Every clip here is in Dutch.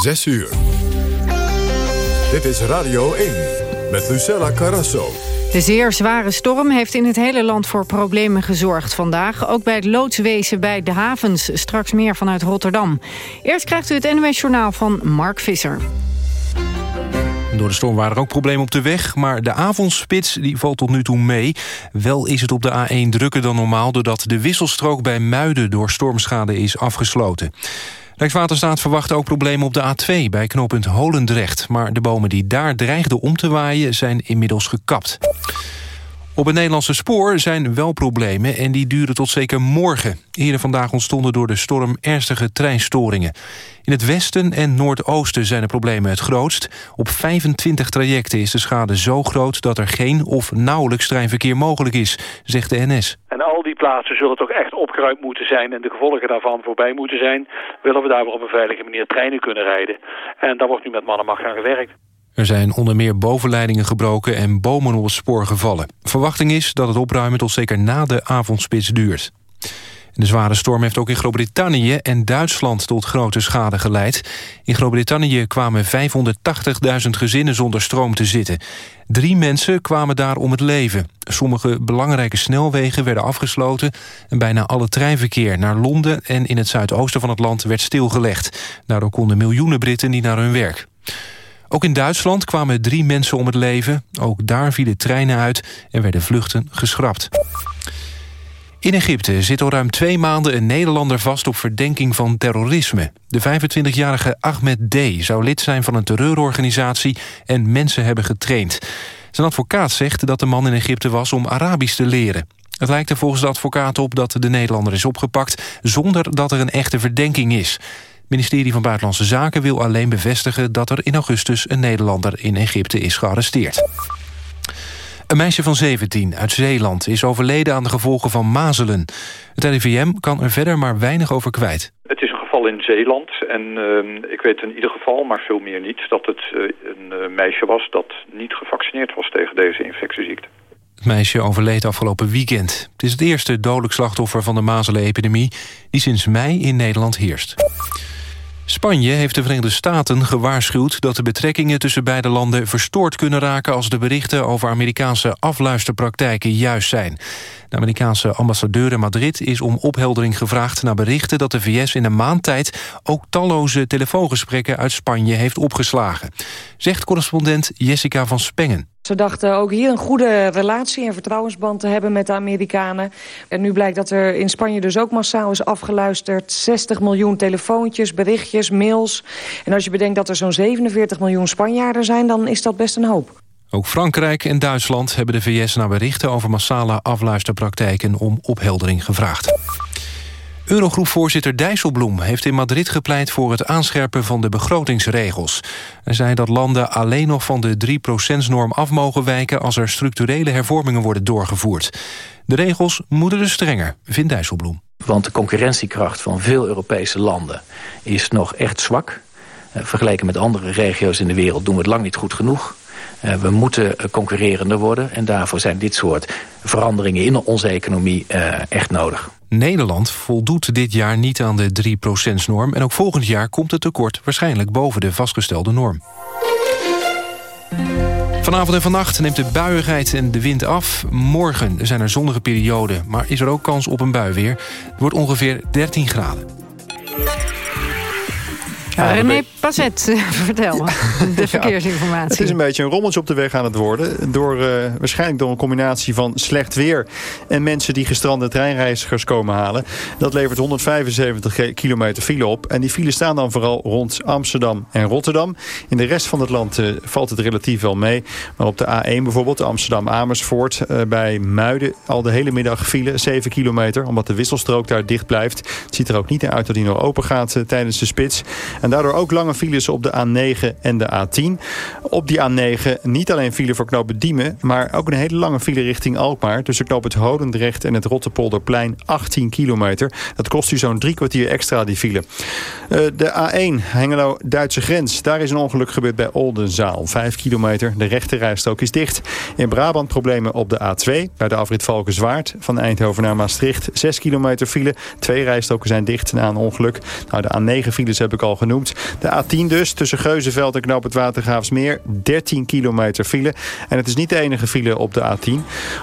6 uur. Dit is Radio 1 met Lucella Carrasso. De zeer zware storm heeft in het hele land voor problemen gezorgd vandaag. Ook bij het loodswezen bij de havens. Straks meer vanuit Rotterdam. Eerst krijgt u het NOS Journaal van Mark Visser. Door de storm waren er ook problemen op de weg, maar de avondspits die valt tot nu toe mee. Wel is het op de A1 drukker dan normaal... doordat de wisselstrook bij Muiden door stormschade is afgesloten. Rijkswaterstaat verwacht ook problemen op de A2 bij knooppunt Holendrecht. Maar de bomen die daar dreigden om te waaien zijn inmiddels gekapt. Op het Nederlandse spoor zijn wel problemen en die duren tot zeker morgen. Eerder vandaag ontstonden door de storm ernstige treinstoringen. In het westen en noordoosten zijn de problemen het grootst. Op 25 trajecten is de schade zo groot dat er geen of nauwelijks treinverkeer mogelijk is, zegt de NS. En al die plaatsen zullen toch echt opgeruimd moeten zijn en de gevolgen daarvan voorbij moeten zijn. Willen we daar weer op een veilige manier treinen kunnen rijden. En daar wordt nu met man en macht aan gewerkt. Er zijn onder meer bovenleidingen gebroken en bomen op het spoor gevallen. Verwachting is dat het opruimen tot zeker na de avondspits duurt. De zware storm heeft ook in Groot-Brittannië en Duitsland tot grote schade geleid. In Groot-Brittannië kwamen 580.000 gezinnen zonder stroom te zitten. Drie mensen kwamen daar om het leven. Sommige belangrijke snelwegen werden afgesloten... en bijna alle treinverkeer naar Londen en in het zuidoosten van het land werd stilgelegd. Daardoor konden miljoenen Britten niet naar hun werk. Ook in Duitsland kwamen drie mensen om het leven. Ook daar vielen treinen uit en werden vluchten geschrapt. In Egypte zit al ruim twee maanden een Nederlander vast op verdenking van terrorisme. De 25-jarige Ahmed D. zou lid zijn van een terreurorganisatie en mensen hebben getraind. Zijn advocaat zegt dat de man in Egypte was om Arabisch te leren. Het lijkt er volgens de advocaat op dat de Nederlander is opgepakt... zonder dat er een echte verdenking is. Het ministerie van Buitenlandse Zaken wil alleen bevestigen... dat er in augustus een Nederlander in Egypte is gearresteerd. Een meisje van 17 uit Zeeland is overleden aan de gevolgen van mazelen. Het RIVM kan er verder maar weinig over kwijt. Het is een geval in Zeeland en uh, ik weet in ieder geval, maar veel meer niet... dat het uh, een uh, meisje was dat niet gevaccineerd was tegen deze infectieziekte. Het meisje overleed afgelopen weekend. Het is het eerste dodelijk slachtoffer van de mazelenepidemie... die sinds mei in Nederland heerst. Spanje heeft de Verenigde Staten gewaarschuwd dat de betrekkingen tussen beide landen verstoord kunnen raken als de berichten over Amerikaanse afluisterpraktijken juist zijn. De Amerikaanse ambassadeur in Madrid is om opheldering gevraagd naar berichten dat de VS in een maand tijd ook talloze telefoongesprekken uit Spanje heeft opgeslagen. Zegt correspondent Jessica van Spengen. Ze dachten ook hier een goede relatie en vertrouwensband te hebben met de Amerikanen. En nu blijkt dat er in Spanje dus ook massaal is afgeluisterd. 60 miljoen telefoontjes, berichtjes, mails. En als je bedenkt dat er zo'n 47 miljoen Spanjaarden zijn... dan is dat best een hoop. Ook Frankrijk en Duitsland hebben de VS naar berichten over massale afluisterpraktijken om opheldering gevraagd. Eurogroepvoorzitter Dijsselbloem heeft in Madrid gepleit voor het aanscherpen van de begrotingsregels. Hij zei dat landen alleen nog van de 3%-norm af mogen wijken als er structurele hervormingen worden doorgevoerd. De regels moeten dus strenger, vindt Dijsselbloem. Want de concurrentiekracht van veel Europese landen is nog echt zwak. Vergeleken met andere regio's in de wereld doen we het lang niet goed genoeg. Uh, we moeten concurrerender worden en daarvoor zijn dit soort veranderingen in onze economie echt nodig. Nederland voldoet dit jaar niet aan de 3%-norm... en ook volgend jaar komt het tekort waarschijnlijk boven de vastgestelde norm. Vanavond en vannacht neemt de buiigheid en de wind af. Morgen zijn er zonnige perioden, maar is er ook kans op een bui weer. Het wordt ongeveer 13 graden. Ja, René Pazet, vertel de verkeersinformatie. Het is een beetje een rommeltje op de weg aan het worden. Door, uh, waarschijnlijk door een combinatie van slecht weer... en mensen die gestrande treinreizigers komen halen. Dat levert 175 kilometer file op. En die files staan dan vooral rond Amsterdam en Rotterdam. In de rest van het land uh, valt het relatief wel mee. Maar op de A1 bijvoorbeeld, Amsterdam-Amersfoort... Uh, bij Muiden al de hele middag file, 7 kilometer... omdat de wisselstrook daar dicht blijft. Het ziet er ook niet uit dat die nog open gaat tijdens de spits. En daardoor ook lange files op de A9 en de A10. Op die A9 niet alleen file voor knopen Diemen... maar ook een hele lange file richting Alkmaar... tussen knoop het Hodendrecht en het Rotterpolderplein 18 kilometer. Dat kost u zo'n drie kwartier extra, die file. Uh, de A1, Hengelo-Duitse grens. Daar is een ongeluk gebeurd bij Oldenzaal. 5 kilometer, de rechterrijstrook is dicht. In Brabant problemen op de A2, bij de afrit Valkenswaard... van Eindhoven naar Maastricht. 6 kilometer file, twee rijstroken zijn dicht na een ongeluk. Nou, de A9-files heb ik al genoemd De A10 dus, tussen Geuzenveld en Knoop het Watergraafsmeer. 13 kilometer file. En het is niet de enige file op de A10.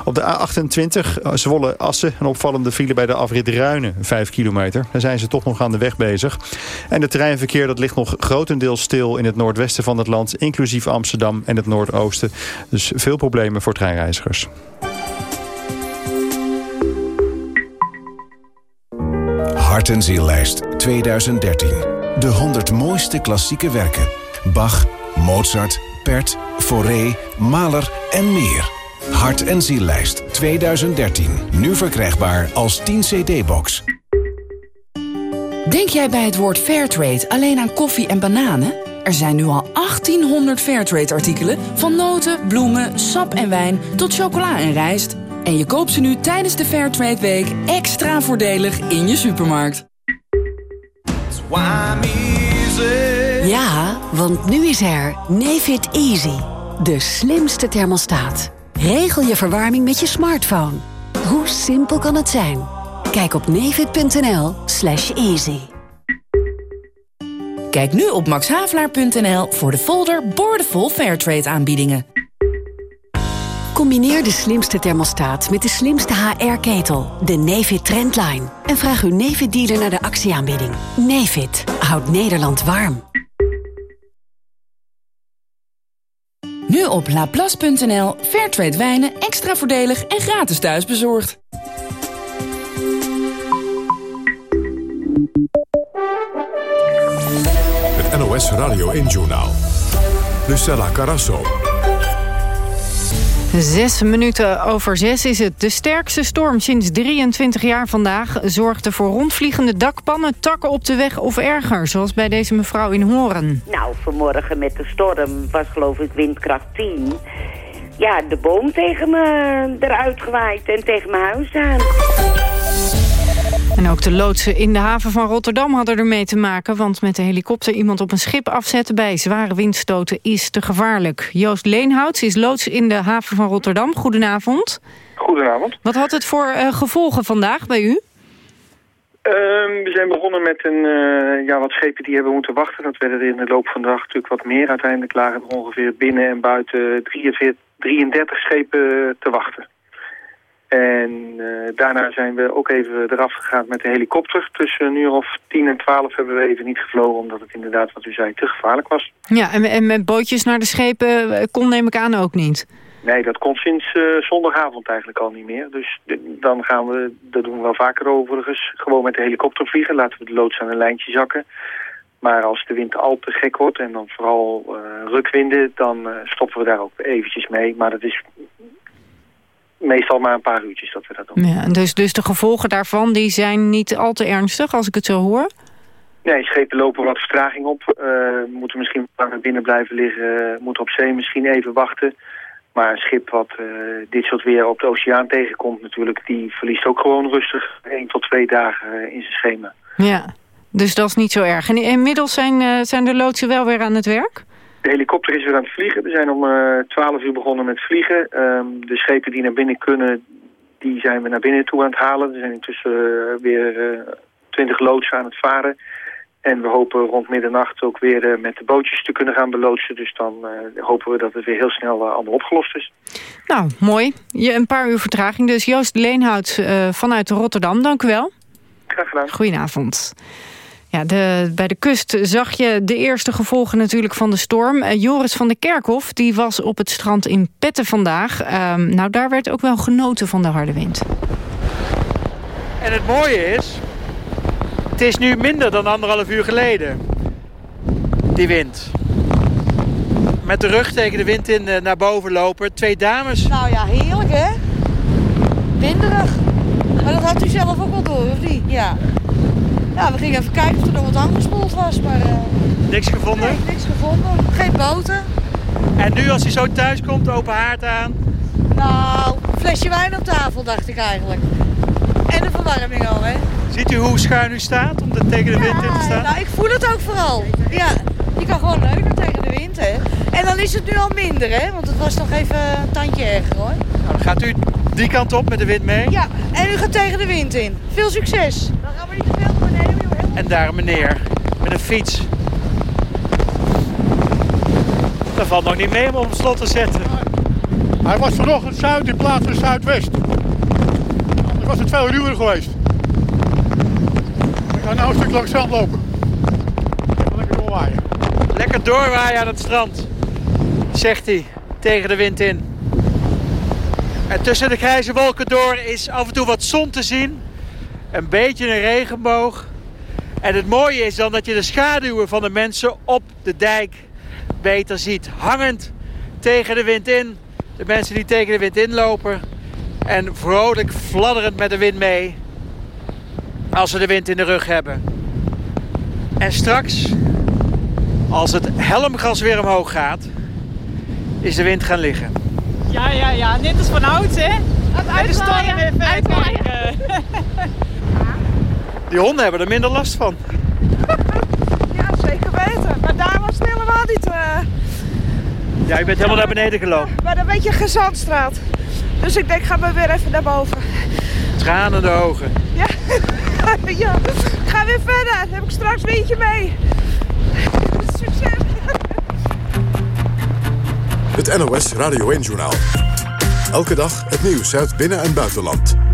Op de A28 eh, Zwolle-Assen. Een opvallende file bij de afrit Ruinen. 5 kilometer. Daar zijn ze toch nog aan de weg bezig. En het treinverkeer dat ligt nog grotendeels stil in het noordwesten van het land. Inclusief Amsterdam en het noordoosten. Dus veel problemen voor treinreizigers. Hart en Ziellijst 2013. De 100 mooiste klassieke werken. Bach, Mozart, Pert, Fauré, Mahler en meer. Hart en Ziellijst 2013. Nu verkrijgbaar als 10 cd-box. Denk jij bij het woord Fairtrade alleen aan koffie en bananen? Er zijn nu al 1800 Fairtrade-artikelen... van noten, bloemen, sap en wijn tot chocola en rijst. En je koopt ze nu tijdens de Fairtrade Week extra voordelig in je supermarkt. Ja, want nu is er Nefit Easy. De slimste thermostaat. Regel je verwarming met je smartphone. Hoe simpel kan het zijn? Kijk op nefit.nl slash easy. Kijk nu op maxhavelaar.nl voor de folder Boordevol Fairtrade aanbiedingen. Combineer de slimste thermostaat met de slimste HR-ketel, de Nefit Trendline. En vraag uw Nefit-dealer naar de actieaanbieding. Nefit houdt Nederland warm. Nu op laplas.nl. Fairtrade wijnen extra voordelig en gratis thuisbezorgd. Het NOS Radio 1-journaal. Lucella Carasso. Zes minuten over zes is het. De sterkste storm sinds 23 jaar vandaag zorgde voor rondvliegende dakpannen, takken op de weg of erger, zoals bij deze mevrouw in Horen. Nou, vanmorgen met de storm was geloof ik windkracht 10. Ja, de boom tegen me eruit gewaaid en tegen mijn huis aan. En ook de loodsen in de haven van Rotterdam hadden ermee te maken... want met de helikopter iemand op een schip afzetten bij zware windstoten is te gevaarlijk. Joost Leenhouts is loods in de haven van Rotterdam. Goedenavond. Goedenavond. Wat had het voor uh, gevolgen vandaag bij u? Uh, we zijn begonnen met een, uh, ja, wat schepen die hebben moeten wachten. Dat werden er in de loop van de dag natuurlijk wat meer. Uiteindelijk lagen er ongeveer binnen en buiten 43, 33 schepen te wachten. En uh, daarna zijn we ook even eraf gegaan met de helikopter. Tussen een uur of 10 en 12 hebben we even niet gevlogen... omdat het inderdaad, wat u zei, te gevaarlijk was. Ja, en, en met bootjes naar de schepen kon neem ik aan ook niet? Nee, dat kon sinds uh, zondagavond eigenlijk al niet meer. Dus dan gaan we, dat doen we wel vaker overigens, gewoon met de helikopter vliegen. Laten we de loods aan een lijntje zakken. Maar als de wind al te gek wordt en dan vooral uh, rukwinden... dan uh, stoppen we daar ook eventjes mee. Maar dat is meestal maar een paar uurtjes dat we dat doen. Ja, dus, dus de gevolgen daarvan die zijn niet al te ernstig, als ik het zo hoor? Nee, schepen lopen wat vertraging op. Uh, moeten misschien langer binnen blijven liggen. Moeten op zee misschien even wachten. Maar een schip wat uh, dit soort weer op de oceaan tegenkomt natuurlijk... die verliest ook gewoon rustig één tot twee dagen in zijn schema. Ja, dus dat is niet zo erg. En inmiddels zijn, uh, zijn de loodsen wel weer aan het werk? De helikopter is weer aan het vliegen. We zijn om uh, 12 uur begonnen met vliegen. Um, de schepen die naar binnen kunnen, die zijn we naar binnen toe aan het halen. Er zijn intussen uh, weer uh, 20 loodsen aan het varen. En we hopen rond middernacht ook weer met de bootjes te kunnen gaan beloodsen. Dus dan hopen we dat het weer heel snel allemaal opgelost is. Nou, mooi. Je, een paar uur vertraging. Dus Joost Leenhout vanuit Rotterdam, dank u wel. Graag gedaan. Goedenavond. Ja, de, bij de kust zag je de eerste gevolgen natuurlijk van de storm. Uh, Joris van der Kerkhof die was op het strand in Petten vandaag. Uh, nou, daar werd ook wel genoten van de harde wind. En het mooie is... het is nu minder dan anderhalf uur geleden. Die wind. Met de rug tegen de wind in uh, naar boven lopen. Twee dames. Nou ja, heerlijk hè? Winderig. Maar dat had u zelf ook wel door, of niet? Ja. Ja, we gingen even kijken of er nog wat aangespoeld was, maar... Uh, niks gevonden? Nee, niks gevonden. Geen boten. En nu als hij zo thuis komt, open haard aan? Nou, een flesje wijn op tafel, dacht ik eigenlijk. En de verwarming al, hè. Ziet u hoe schuin u staat om er tegen de wind in te staan? nou, ik voel het ook vooral. Ja, je kan gewoon leuker tegen de wind, hè. En dan is het nu al minder, hè. Want het was nog even een tandje erger, hoor. Nou, dan gaat u die kant op met de wind mee? Ja, en u gaat tegen de wind in. Veel succes. Dan gaan we niet te veel en daar een meneer met een fiets. Dat valt nog niet mee om op slot te zetten. Hij was vanochtend zuid in plaats van zuidwest. Anders was het veel ruwer geweest. Ik ga nou een stuk langs het strand lopen. Lekker doorwaaien. Lekker doorwaaien aan het strand, zegt hij tegen de wind in. En tussen de grijze wolken door is af en toe wat zon te zien. Een beetje een regenboog. En het mooie is dan dat je de schaduwen van de mensen op de dijk beter ziet. Hangend tegen de wind in. De mensen die tegen de wind inlopen. En vrolijk fladderend met de wind mee. Als ze de wind in de rug hebben. En straks, als het helmgas weer omhoog gaat, is de wind gaan liggen. Ja, ja, ja. Net als van ouds, hè? Het uitwaaien. uitwaaien. Die honden hebben er minder last van. Ja, zeker weten. Maar daar was het helemaal niet... Uh... Ja, je bent helemaal naar beneden gelopen. Maar een beetje gezandstraat. Dus ik denk, ga maar weer even naar boven. Tranende ogen. Ja. ja. Ga weer verder. Dan heb ik straks windje mee. Succes. Het NOS Radio 1 Journaal. Elke dag het nieuws uit binnen- en buitenland.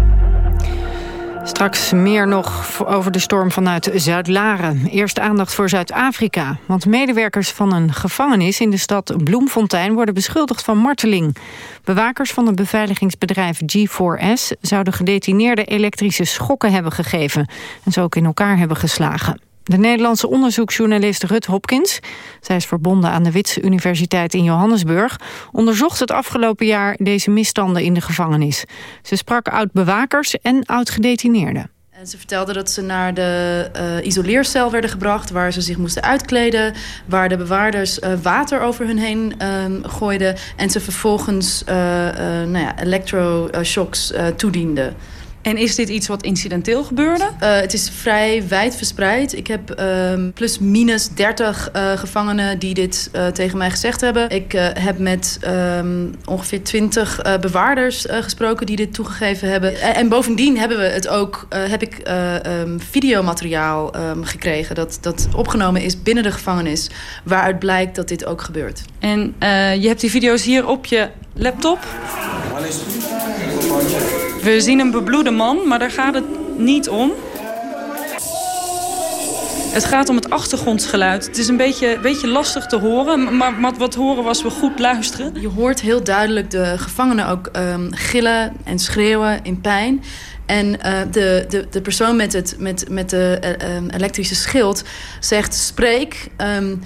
Straks meer nog over de storm vanuit Zuid-Laren. Eerst aandacht voor Zuid-Afrika. Want medewerkers van een gevangenis in de stad Bloemfontein... worden beschuldigd van marteling. Bewakers van het beveiligingsbedrijf G4S... zouden gedetineerden elektrische schokken hebben gegeven... en ze ook in elkaar hebben geslagen. De Nederlandse onderzoeksjournalist Rut Hopkins... zij is verbonden aan de Witse Universiteit in Johannesburg... onderzocht het afgelopen jaar deze misstanden in de gevangenis. Ze sprak oud-bewakers en oud-gedetineerden. En ze vertelde dat ze naar de uh, isoleercel werden gebracht... waar ze zich moesten uitkleden... waar de bewaarders uh, water over hun heen uh, gooiden... en ze vervolgens uh, nou ja, electroshocks toedienden. En is dit iets wat incidenteel gebeurde? Uh, het is vrij wijd verspreid. Ik heb uh, plus minus 30 uh, gevangenen die dit tegen mij gezegd hebben. Ik heb met um, ongeveer 20 bewaarders gesproken die dit toegegeven hebben. En, en bovendien hebben we het ook, heb ik um, videomateriaal um, gekregen... Dat, dat opgenomen is binnen de gevangenis... waaruit blijkt dat dit ook gebeurt. En je hebt die video's hier op je laptop? We zien een bebloede man, maar daar gaat het niet om. Het gaat om het achtergrondgeluid. Het is een beetje, lastig te horen, maar wat, horen was we goed luisteren. Je hoort heel duidelijk de gevangenen ook um, gillen en schreeuwen in pijn. En uh, de, de, de persoon met, het, met, met de uh, um, elektrische schild zegt... spreek, um,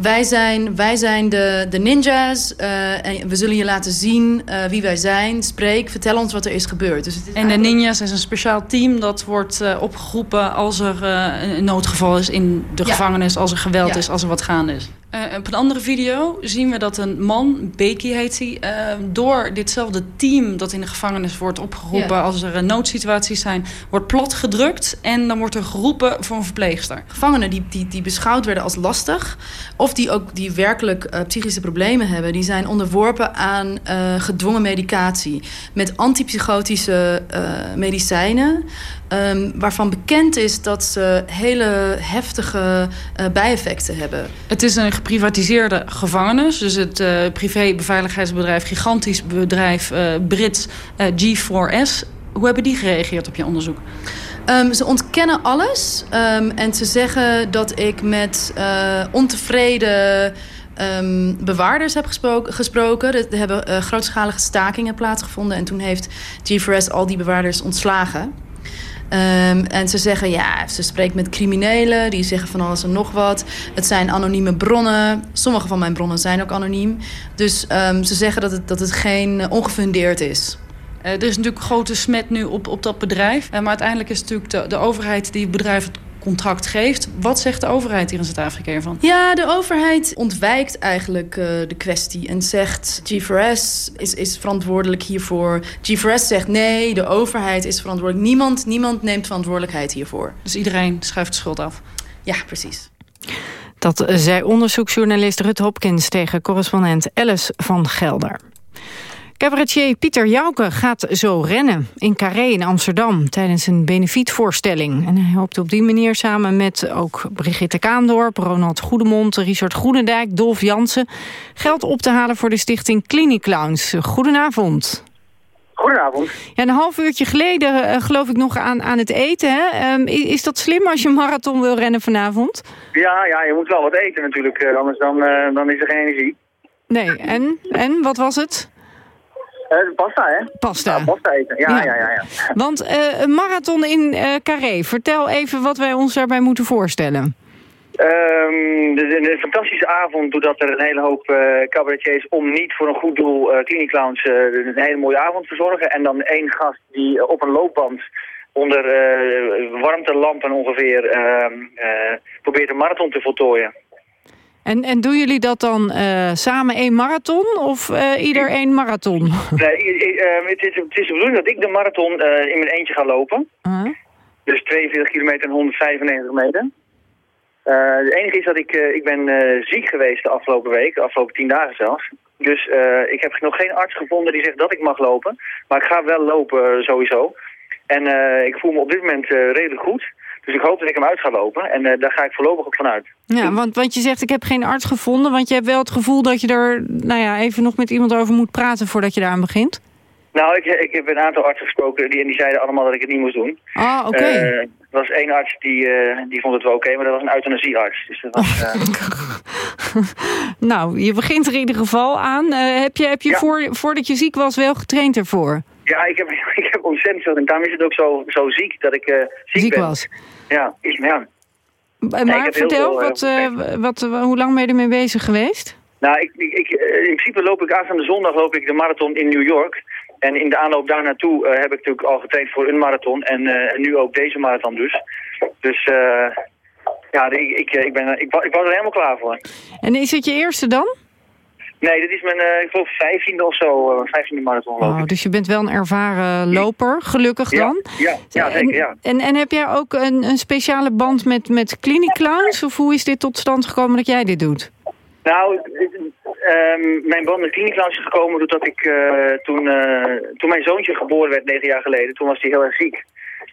wij zijn, wij zijn de, de ninja's uh, en we zullen je laten zien wie wij zijn. Spreek, vertel ons wat er is gebeurd. Dus het is en de ninja's is een speciaal team dat wordt opgeroepen... als er een noodgeval is in de ja. gevangenis, als er geweld ja. is, als er wat gaande is. Op een andere video zien we dat een man, Becky heet hij... Door ditzelfde team dat in de gevangenis wordt opgeroepen... Als er noodsituaties zijn, wordt platgedrukt... en dan wordt er geroepen voor een verpleegster. Gevangenen die, die, die beschouwd werden als lastig... of die ook die werkelijk psychische problemen hebben... die zijn onderworpen aan gedwongen medicatie... met antipsychotische medicijnen... Um, waarvan bekend is dat ze hele heftige bijeffecten hebben. Het is een geprivatiseerde gevangenis. Dus het privébeveiligheidsbedrijf, gigantisch bedrijf Brits G4S. Hoe hebben die gereageerd op je onderzoek? Um, ze ontkennen alles. Um, en ze zeggen dat ik met ontevreden... Um, bewaarders heb gesproken. Er hebben uh, grootschalige stakingen plaatsgevonden. En toen heeft G4S al die bewaarders ontslagen. En ze zeggen, ja, ze spreekt met criminelen. Die zeggen van alles en nog wat. Het zijn anonieme bronnen. Sommige van mijn bronnen zijn ook anoniem. Dus ze zeggen dat het, dat het geen ongefundeerd is. Uh, er is natuurlijk grote smet nu op, op dat bedrijf. Uh, maar uiteindelijk is het natuurlijk de, de overheid die het bedrijf het contract geeft. Wat zegt de overheid hier in Zuid-Afrika ervan? Ja, de overheid ontwijkt eigenlijk uh, de kwestie en zegt... G4S is, is verantwoordelijk hiervoor. G4S zegt nee, de overheid is verantwoordelijk. Niemand, niemand neemt verantwoordelijkheid hiervoor. Dus iedereen schuift de schuld af? Ja, precies. Dat zei onderzoeksjournalist Rut Hopkins tegen correspondent Alice van Gelder. Cabaretier Pieter Jouke gaat zo rennen in Carré in Amsterdam... tijdens een benefietvoorstelling. En hij hoopt op die manier samen met ook Brigitte Kaandorp... Ronald Goedemond, Richard Groenendijk, Dolf Jansen... geld op te halen voor de stichting Clowns. Goedenavond. Goedenavond. Ja, een half uurtje geleden uh, geloof ik nog aan, aan het eten. Hè? Um, is dat slim als je een marathon wil rennen vanavond? Ja, ja je moet wel wat eten natuurlijk, uh, anders dan, uh, dan is er geen energie. Nee, en? En, wat was het? Pasta, hè? Pasta. Ja, pasta eten, ja, ja, ja. ja, ja. Want een marathon in Carré, vertel even wat wij ons daarbij moeten voorstellen. Um, een, een, fantastische avond, doordat er een hele hoop uh, cabaretiers om niet voor een goed doel uh, cliniclowns uh, een hele mooie avond verzorgen. En dan één gast die op een loopband onder warmtelampen ongeveer ehm, probeert een marathon te voltooien. En, en doen jullie dat dan samen één marathon of ieder één marathon? Nee, het, is, het is de bedoeling dat ik de marathon in mijn eentje ga lopen. -huh. Dus 42 kilometer en 195 meter. Uh, het enige is dat ik, uh, ik ben uh, ziek geweest de afgelopen week, de afgelopen tien dagen zelfs. Dus ik heb nog geen arts gevonden die zegt dat ik mag lopen. Maar ik ga wel lopen sowieso. En ik voel me op dit moment redelijk goed. Dus ik hoop dat ik hem uit ga lopen. En daar ga ik voorlopig ook vanuit. Ja, want, want je zegt ik heb geen arts gevonden. Want je hebt wel het gevoel dat je er nou ja, even nog met iemand over moet praten voordat je daaraan begint. Nou, ik, ik heb een aantal artsen gesproken die, en die zeiden allemaal dat ik het niet moest doen. Ah, oké. Okay. Uh, er was één arts die, uh, die vond het wel oké, okay, maar dat was een euthanasiearts. Dus dat was, uh... nou, je begint er in ieder geval aan. heb je, heb je ja. voor, voordat je ziek was wel getraind ervoor? Ja, ik heb, ik heb ontzettend veel. En daarom is het ook zo, zo ziek dat ik ziek, ziek ben. was? Ja, is, ja. Maar nee, vertel, veel, wat, wat, hoe lang ben je ermee bezig geweest? Nou, ik, ik, ik, in principe loop ik aanstaande zondag loop ik de marathon in New York. En in de aanloop daar naartoe uh, heb ik natuurlijk al getraind voor een marathon. En uh, nu ook deze marathon dus. Dus uh, ja, ik, ik, ik, ben, ik, ik was er helemaal klaar voor. En is het je eerste dan? Nee, dit is mijn, ik geloof, vijftiende of zo, vijftiende marathon loop oh, Dus je bent wel een ervaren loper, gelukkig dan? Ja, ja, zeker, ja. En, en heb jij ook een, een speciale band met, met Clinic Clowns? Of hoe is dit tot stand gekomen dat jij dit doet? Nou, um, mijn band met Cliniclounge is gekomen doordat ik uh, toen, uh, toen mijn zoontje geboren werd, negen jaar geleden, toen was hij heel erg ziek.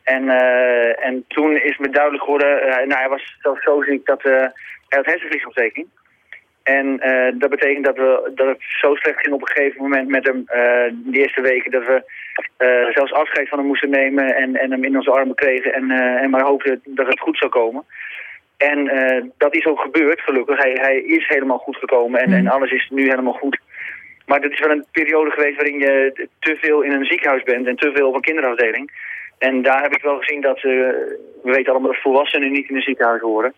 En, uh, en toen is me duidelijk geworden, nou hij was zelfs zo ziek dat hij had hersenvliesontsteking. En dat betekent dat, we, dat het zo slecht ging op een gegeven moment met hem, de eerste weken, dat we zelfs afscheid van hem moesten nemen en, en hem in onze armen kregen en, en maar hoopten dat het goed zou komen. En dat is ook gebeurd, gelukkig. Hij, hij is helemaal goed gekomen en, en alles is nu helemaal goed. Maar dat is wel een periode geweest waarin je te veel in een ziekenhuis bent en te veel op een kinderafdeling. En daar heb ik wel gezien dat, we weten allemaal dat volwassenen niet in een ziekenhuis horen.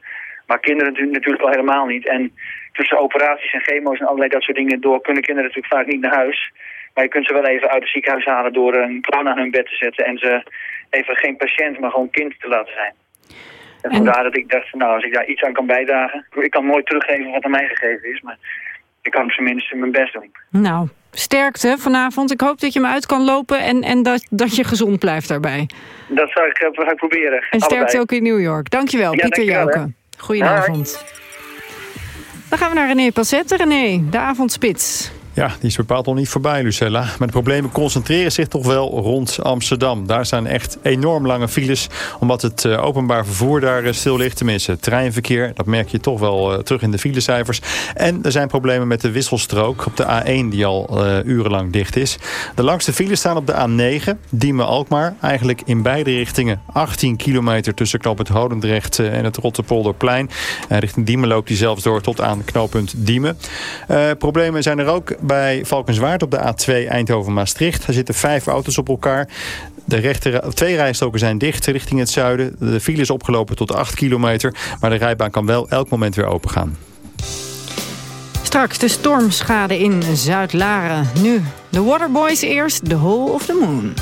Maar kinderen natuurlijk al helemaal niet. En tussen operaties en chemo's en allerlei dat soort dingen door kunnen kinderen natuurlijk vaak niet naar huis. Maar je kunt ze wel even uit het ziekenhuis halen door een clown aan hun bed te zetten en ze even geen patiënt, maar gewoon kind te laten zijn. En vandaar dat ik dacht, nou, als ik daar iets aan kan bijdragen... Ik kan nooit teruggeven wat aan mij gegeven is, maar ik kan tenminste mijn best doen. Nou, sterkte vanavond. Ik hoop dat je me uit kan lopen en, en dat, dat je gezond blijft daarbij. Dat zou ik, ik proberen. En sterkte ook in New York. Dankjewel, ja, Pieter Jouke. Goedenavond. Dan gaan we naar René Passette. René, de avondspits. Ja, die is bepaald nog niet voorbij, Lucella. Maar de problemen concentreren zich toch wel rond Amsterdam. Daar staan echt enorm lange files, omdat het uh, openbaar vervoer daar uh, stil ligt. Tenminste, treinverkeer, dat merk je toch wel uh, terug in de filecijfers. En er zijn problemen met de wisselstrook op de A1, die al urenlang dicht is. De langste files staan op de A9, Diemen-Alkmaar. Eigenlijk in beide richtingen 18 kilometer tussen knooppunt Hodendrecht en het Rotterpolderplein. richting Diemen loopt die zelfs door tot aan knooppunt Diemen. problemen zijn er ook bij Valkenswaard op de A2 Eindhoven-Maastricht. Daar zitten vijf auto's op elkaar. De rechter, twee rijstroken zijn dicht richting het zuiden. De file is opgelopen tot 8 kilometer. Maar de rijbaan kan wel elk moment weer opengaan. Straks de stormschade in Zuid-Laren. Nu de Waterboys eerst, The Hole of the Moon.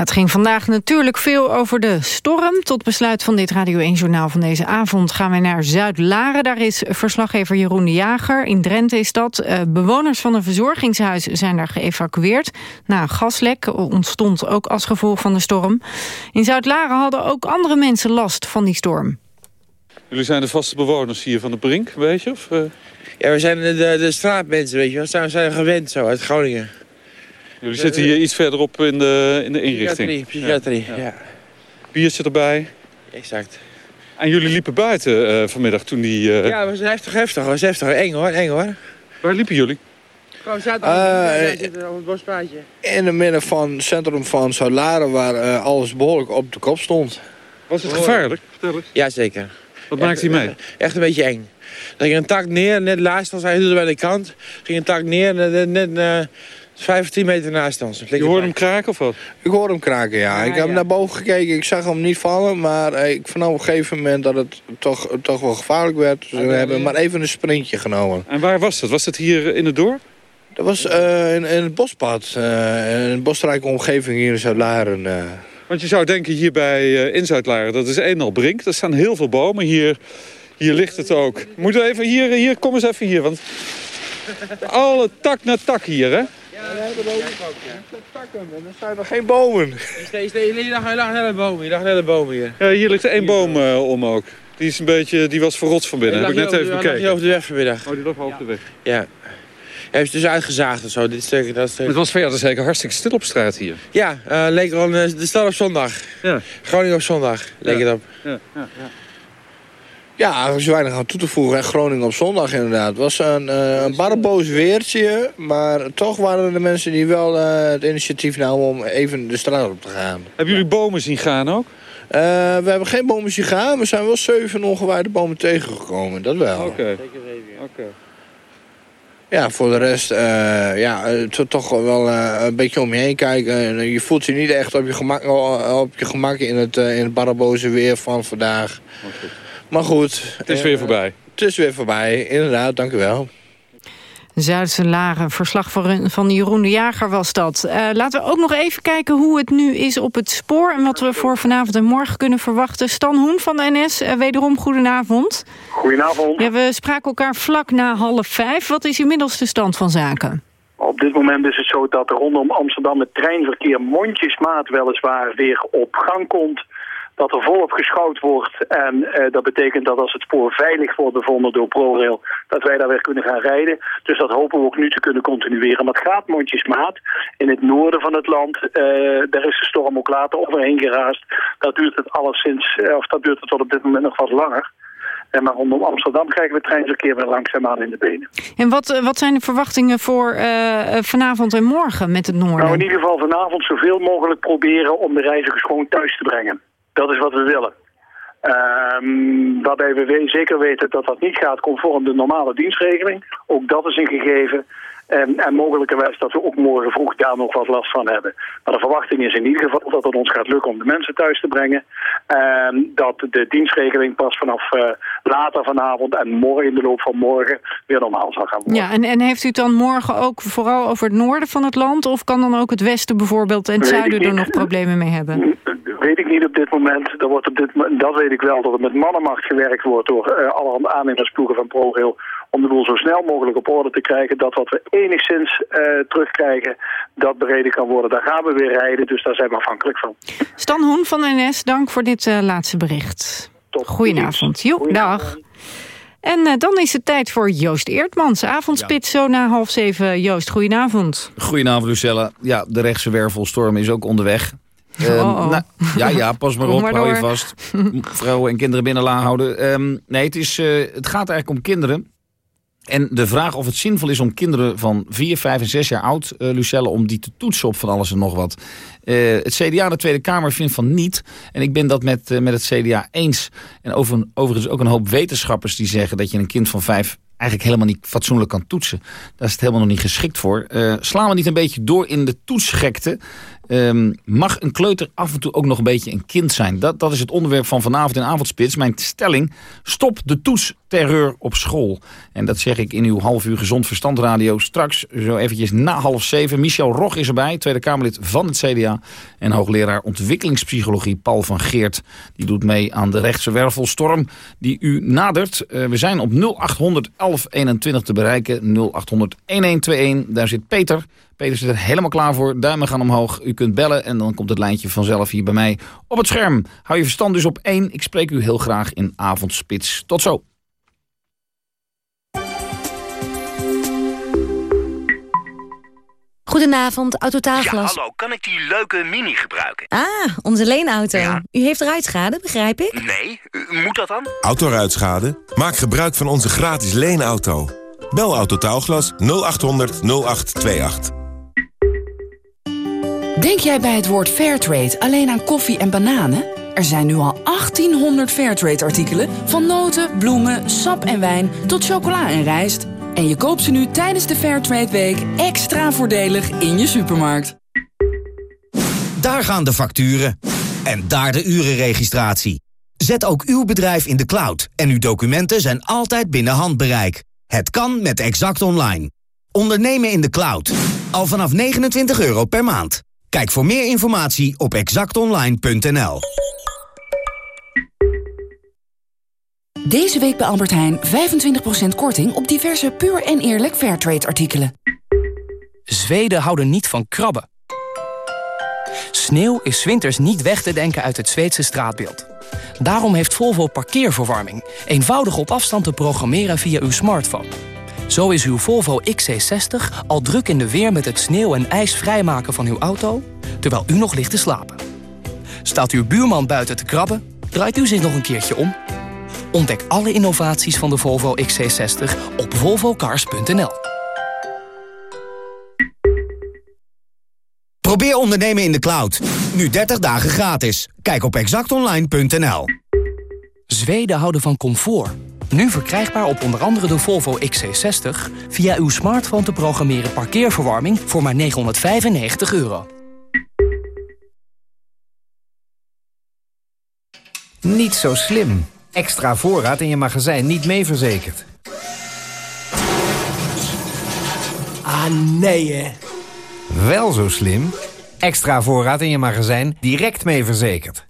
Het ging vandaag natuurlijk veel over de storm. Tot besluit van dit Radio 1-journaal van deze avond gaan wij naar Zuid-Laren. Daar is verslaggever Jeroen de Jager. In Drenthe is dat. Eh, bewoners van een verzorgingshuis zijn daar geëvacueerd. Na een gaslek ontstond ook als gevolg van de storm. In Zuid-Laren hadden ook andere mensen last van die storm. Jullie zijn de vaste bewoners hier van de Brink, weet je? Of, uh... Ja, we zijn de, de, de straatmensen, weet je. We zijn gewend zo, uit Groningen. Jullie zitten hier iets verderop in de, in de inrichting. Psychiatrie, psychiatrie, ja. ja. Biertje erbij. Exact. En jullie liepen buiten uh, vanmiddag toen die... Uh... Ja, het was heftig, heftig. Het was heftig. Eng hoor, eng hoor. Waar liepen jullie? Gewoon zaten uh, op het bospaadje. In het midden van het centrum van Zuid-Laren, waar uh, alles behoorlijk op de kop stond. Was het gevaarlijk? Vertel eens. Jazeker. Wat maakt hij mee? Echt een beetje eng. Er ging een tak neer, net laatst als hij er bij de kant. ging een tak neer, net... net 15 meter naast ons. Je hoorde hem kraken of wat? Ik hoorde hem kraken, ja. ik heb naar boven gekeken, ik zag hem niet vallen. Maar eh, ik vond op een gegeven moment dat het toch, toch wel gevaarlijk werd. Dus we hebben maar even een sprintje genomen. En waar was dat? Was dat hier in het dorp? Dat was uh, in, in, het bospad. Uh, in een bosrijke omgeving hier in Zuid-Laren. Want je zou denken hier bij in Zuid-Laren, dat is een al brink. Er staan heel veel bomen. Hier, hier ligt het ook. Moeten we even hier, hier, kom eens even hier. Want alle tak naar tak hier, hè? Ja, we hebben ook takken en er zijn nog geen bomen. Je lag net een boom, je lag net een boom hier. Ja, hier ligt er één boom uh, om ook. Die is een beetje, die was verrot van binnen. Heb ik net even bekeken. Die over de weg vanmiddag. Oh, die lag over de weg. Ja. Hij is dus uitgezaagd of zo. Dit stuk, dat stuk. Het was verder zeker hartstikke stil op straat hier. Ja, uh, leek er de stad op zondag. Ja. Groningen op zondag leek ja. het op. Ja, ja, ja. Er is weinig aan toe te voegen. En Groningen op zondag inderdaad. Het was een, uh, een barreboos weertje. Maar toch waren er mensen die wel uh, het initiatief namen om even de straat op te gaan. Hebben jullie bomen zien gaan ook? Uh, we hebben geen bomen zien gaan. We zijn wel zeven ongewijde bomen tegengekomen. Dat wel. Oké. Okay. Okay. Ja, voor de rest, uh, ja, toch wel uh, een beetje om je heen kijken. Je voelt je niet echt op je gemak, op je gemak in het, uh, in het barreboze weer van vandaag. Okay. Maar goed. Het is weer voorbij. Het is weer voorbij, inderdaad, dank u wel. Zuidse Laren, verslag van, Jeroen de Jager was dat. Uh, laten we ook nog even kijken hoe het nu is op het spoor... en wat we voor vanavond en morgen kunnen verwachten. Stan Hoen van de NS, uh, wederom goedenavond. Goedenavond. Ja, we spraken elkaar vlak na half vijf. Wat is inmiddels de stand van zaken? Op dit moment is het zo dat er rondom Amsterdam het treinverkeer mondjesmaat weliswaar weer op gang komt dat er volop geschouwd wordt. En uh, dat betekent dat als het spoor veilig wordt bevonden door ProRail, dat wij daar weer kunnen gaan rijden. Dus dat hopen we ook nu te kunnen continueren. Maar het gaat mondjesmaat. In het noorden van het land, uh, daar is de storm ook later overheen geraast. Dat duurt het alleszins, uh, of dat duurt het tot op dit moment nog wat langer. En maar rondom Amsterdam krijgen we het treinverkeer weer langzaamaan in de benen. En wat, wat zijn de verwachtingen voor uh, vanavond en morgen met het noorden? Nou, in ieder geval vanavond zoveel mogelijk proberen om de reizigers gewoon thuis te brengen. Dat is wat we willen. Um, waarbij we zeker weten dat dat niet gaat conform de normale dienstregeling. Ook dat is een gegeven. En, en mogelijkerwijs dat we ook morgen vroeg daar nog wat last van hebben. Maar de verwachting is in ieder geval dat het ons gaat lukken om de mensen thuis te brengen. En dat de dienstregeling pas vanaf uh, later vanavond en morgen in de loop van morgen weer normaal zal gaan worden. Ja, en, en heeft u het dan morgen ook vooral over het noorden van het land? Of kan dan ook het westen bijvoorbeeld en het zuiden er nog problemen mee hebben? Weet ik niet op dit moment. Er wordt op dit, dat weet ik wel, dat er met mannenmacht gewerkt wordt door uh, allerhande aannemersploegen van ProRail om de boel zo snel mogelijk op orde te krijgen. Dat wat we enigszins uh, terugkrijgen, dat bereden kan worden. Daar gaan we weer rijden, dus daar zijn we afhankelijk van. Stan Hoen van NS, dank voor dit uh, laatste bericht. Tot Goedenavond. Jo, dag. En uh, dan is het tijd voor Joost Eertmans. Avondspits ja. zo na half zeven. Joost, goedenavond. Goedenavond, Lucella. Ja, de rechtse wervelstorm is ook onderweg. Oh, oh. Uh, nou, ja, ja, pas maar op, maar hou je vast. Vrouwen en kinderen binnen laag houden. Um, nee, het, is, uh, het gaat eigenlijk om kinderen. En de vraag of het zinvol is om kinderen van 4, 5 en 6 jaar oud, uh, Lucelle, om die te toetsen op van alles en nog wat. Uh, het CDA de Tweede Kamer vindt van niet. En ik ben dat met, uh, met het CDA eens. En over, overigens ook een hoop wetenschappers die zeggen dat je een kind van 5 eigenlijk helemaal niet fatsoenlijk kan toetsen. Daar is het helemaal nog niet geschikt voor. Uh, slaan we niet een beetje door in de toetsgekte? Um, mag een kleuter af en toe ook nog een beetje een kind zijn? Dat, dat is het onderwerp van vanavond in Avondspits. Mijn stelling, stop de toetsterreur op school. En dat zeg ik in uw half uur gezond verstand radio. Straks, zo eventjes na half zeven. Michel Rog is erbij, Tweede Kamerlid van het CDA. En hoogleraar ontwikkelingspsychologie Paul van Geert. Die doet mee aan de rechtse wervelstorm die u nadert. Uh, we zijn op 0800 1121 te bereiken. 0800 1121, daar zit Peter. Peter zit er helemaal klaar voor. Duimen gaan omhoog. U kunt bellen en dan komt het lijntje vanzelf hier bij mij op het scherm. Hou je verstand dus op één. Ik spreek u heel graag in Avondspits. Tot zo. Goedenavond, Autotaalglas. Ja, hallo. Kan ik die leuke Mini gebruiken? Ah, onze leenauto. Ja. U heeft ruitschade, begrijp ik? Nee, u, moet dat dan? Autoruitschade? Maak gebruik van onze gratis leenauto. Bel Autotaalglas 0800 0828. Denk jij bij het woord Fairtrade alleen aan koffie en bananen? Er zijn nu al 1800 Fairtrade-artikelen... van noten, bloemen, sap en wijn tot chocola en rijst. En je koopt ze nu tijdens de Fairtrade Week extra voordelig in je supermarkt. Daar gaan de facturen. En daar de urenregistratie. Zet ook uw bedrijf in de cloud en uw documenten zijn altijd binnen handbereik. Het kan met Exact Online. Ondernemen in de cloud. Al vanaf 29 euro per maand. Kijk voor meer informatie op exactonline.nl. Deze week bij Albert Heijn 25% korting op diverse puur en eerlijk Fairtrade artikelen. Zweden houden niet van krabben. Sneeuw is winters niet weg te denken uit het Zweedse straatbeeld. Daarom heeft Volvo parkeerverwarming. Eenvoudig op afstand te programmeren via uw smartphone. Zo is uw Volvo XC60 al druk in de weer met het sneeuw en ijs vrijmaken van uw auto... terwijl u nog ligt te slapen. Staat uw buurman buiten te krabben, draait u zich nog een keertje om. Ontdek alle innovaties van de Volvo XC60 op volvocars.nl. Probeer ondernemen in de cloud. Nu 30 dagen gratis. Kijk op exactonline.nl. Zweden houden van comfort. Nu verkrijgbaar op onder andere de Volvo XC60... via uw smartphone te programmeren parkeerverwarming voor maar 995 euro. Niet zo slim. Extra voorraad in je magazijn niet mee verzekerd. Ah, nee hè. Wel zo slim. Extra voorraad in je magazijn direct mee verzekerd.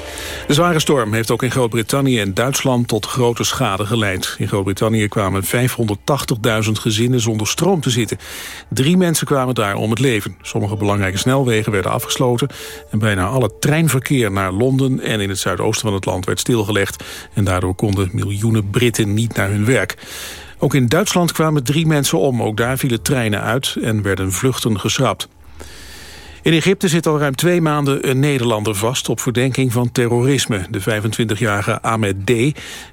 De zware storm heeft ook in Groot-Brittannië en Duitsland tot grote schade geleid. In Groot-Brittannië kwamen 580.000 gezinnen zonder stroom te zitten. Drie mensen kwamen daar om het leven. Sommige belangrijke snelwegen werden afgesloten... en bijna alle treinverkeer naar Londen en in het zuidoosten van het land werd stilgelegd. En daardoor konden miljoenen Britten niet naar hun werk. Ook in Duitsland kwamen drie mensen om. Ook daar vielen treinen uit en werden vluchten geschrapt. In Egypte zit al ruim twee maanden een Nederlander vast op verdenking van terrorisme. De 25-jarige Ahmed D.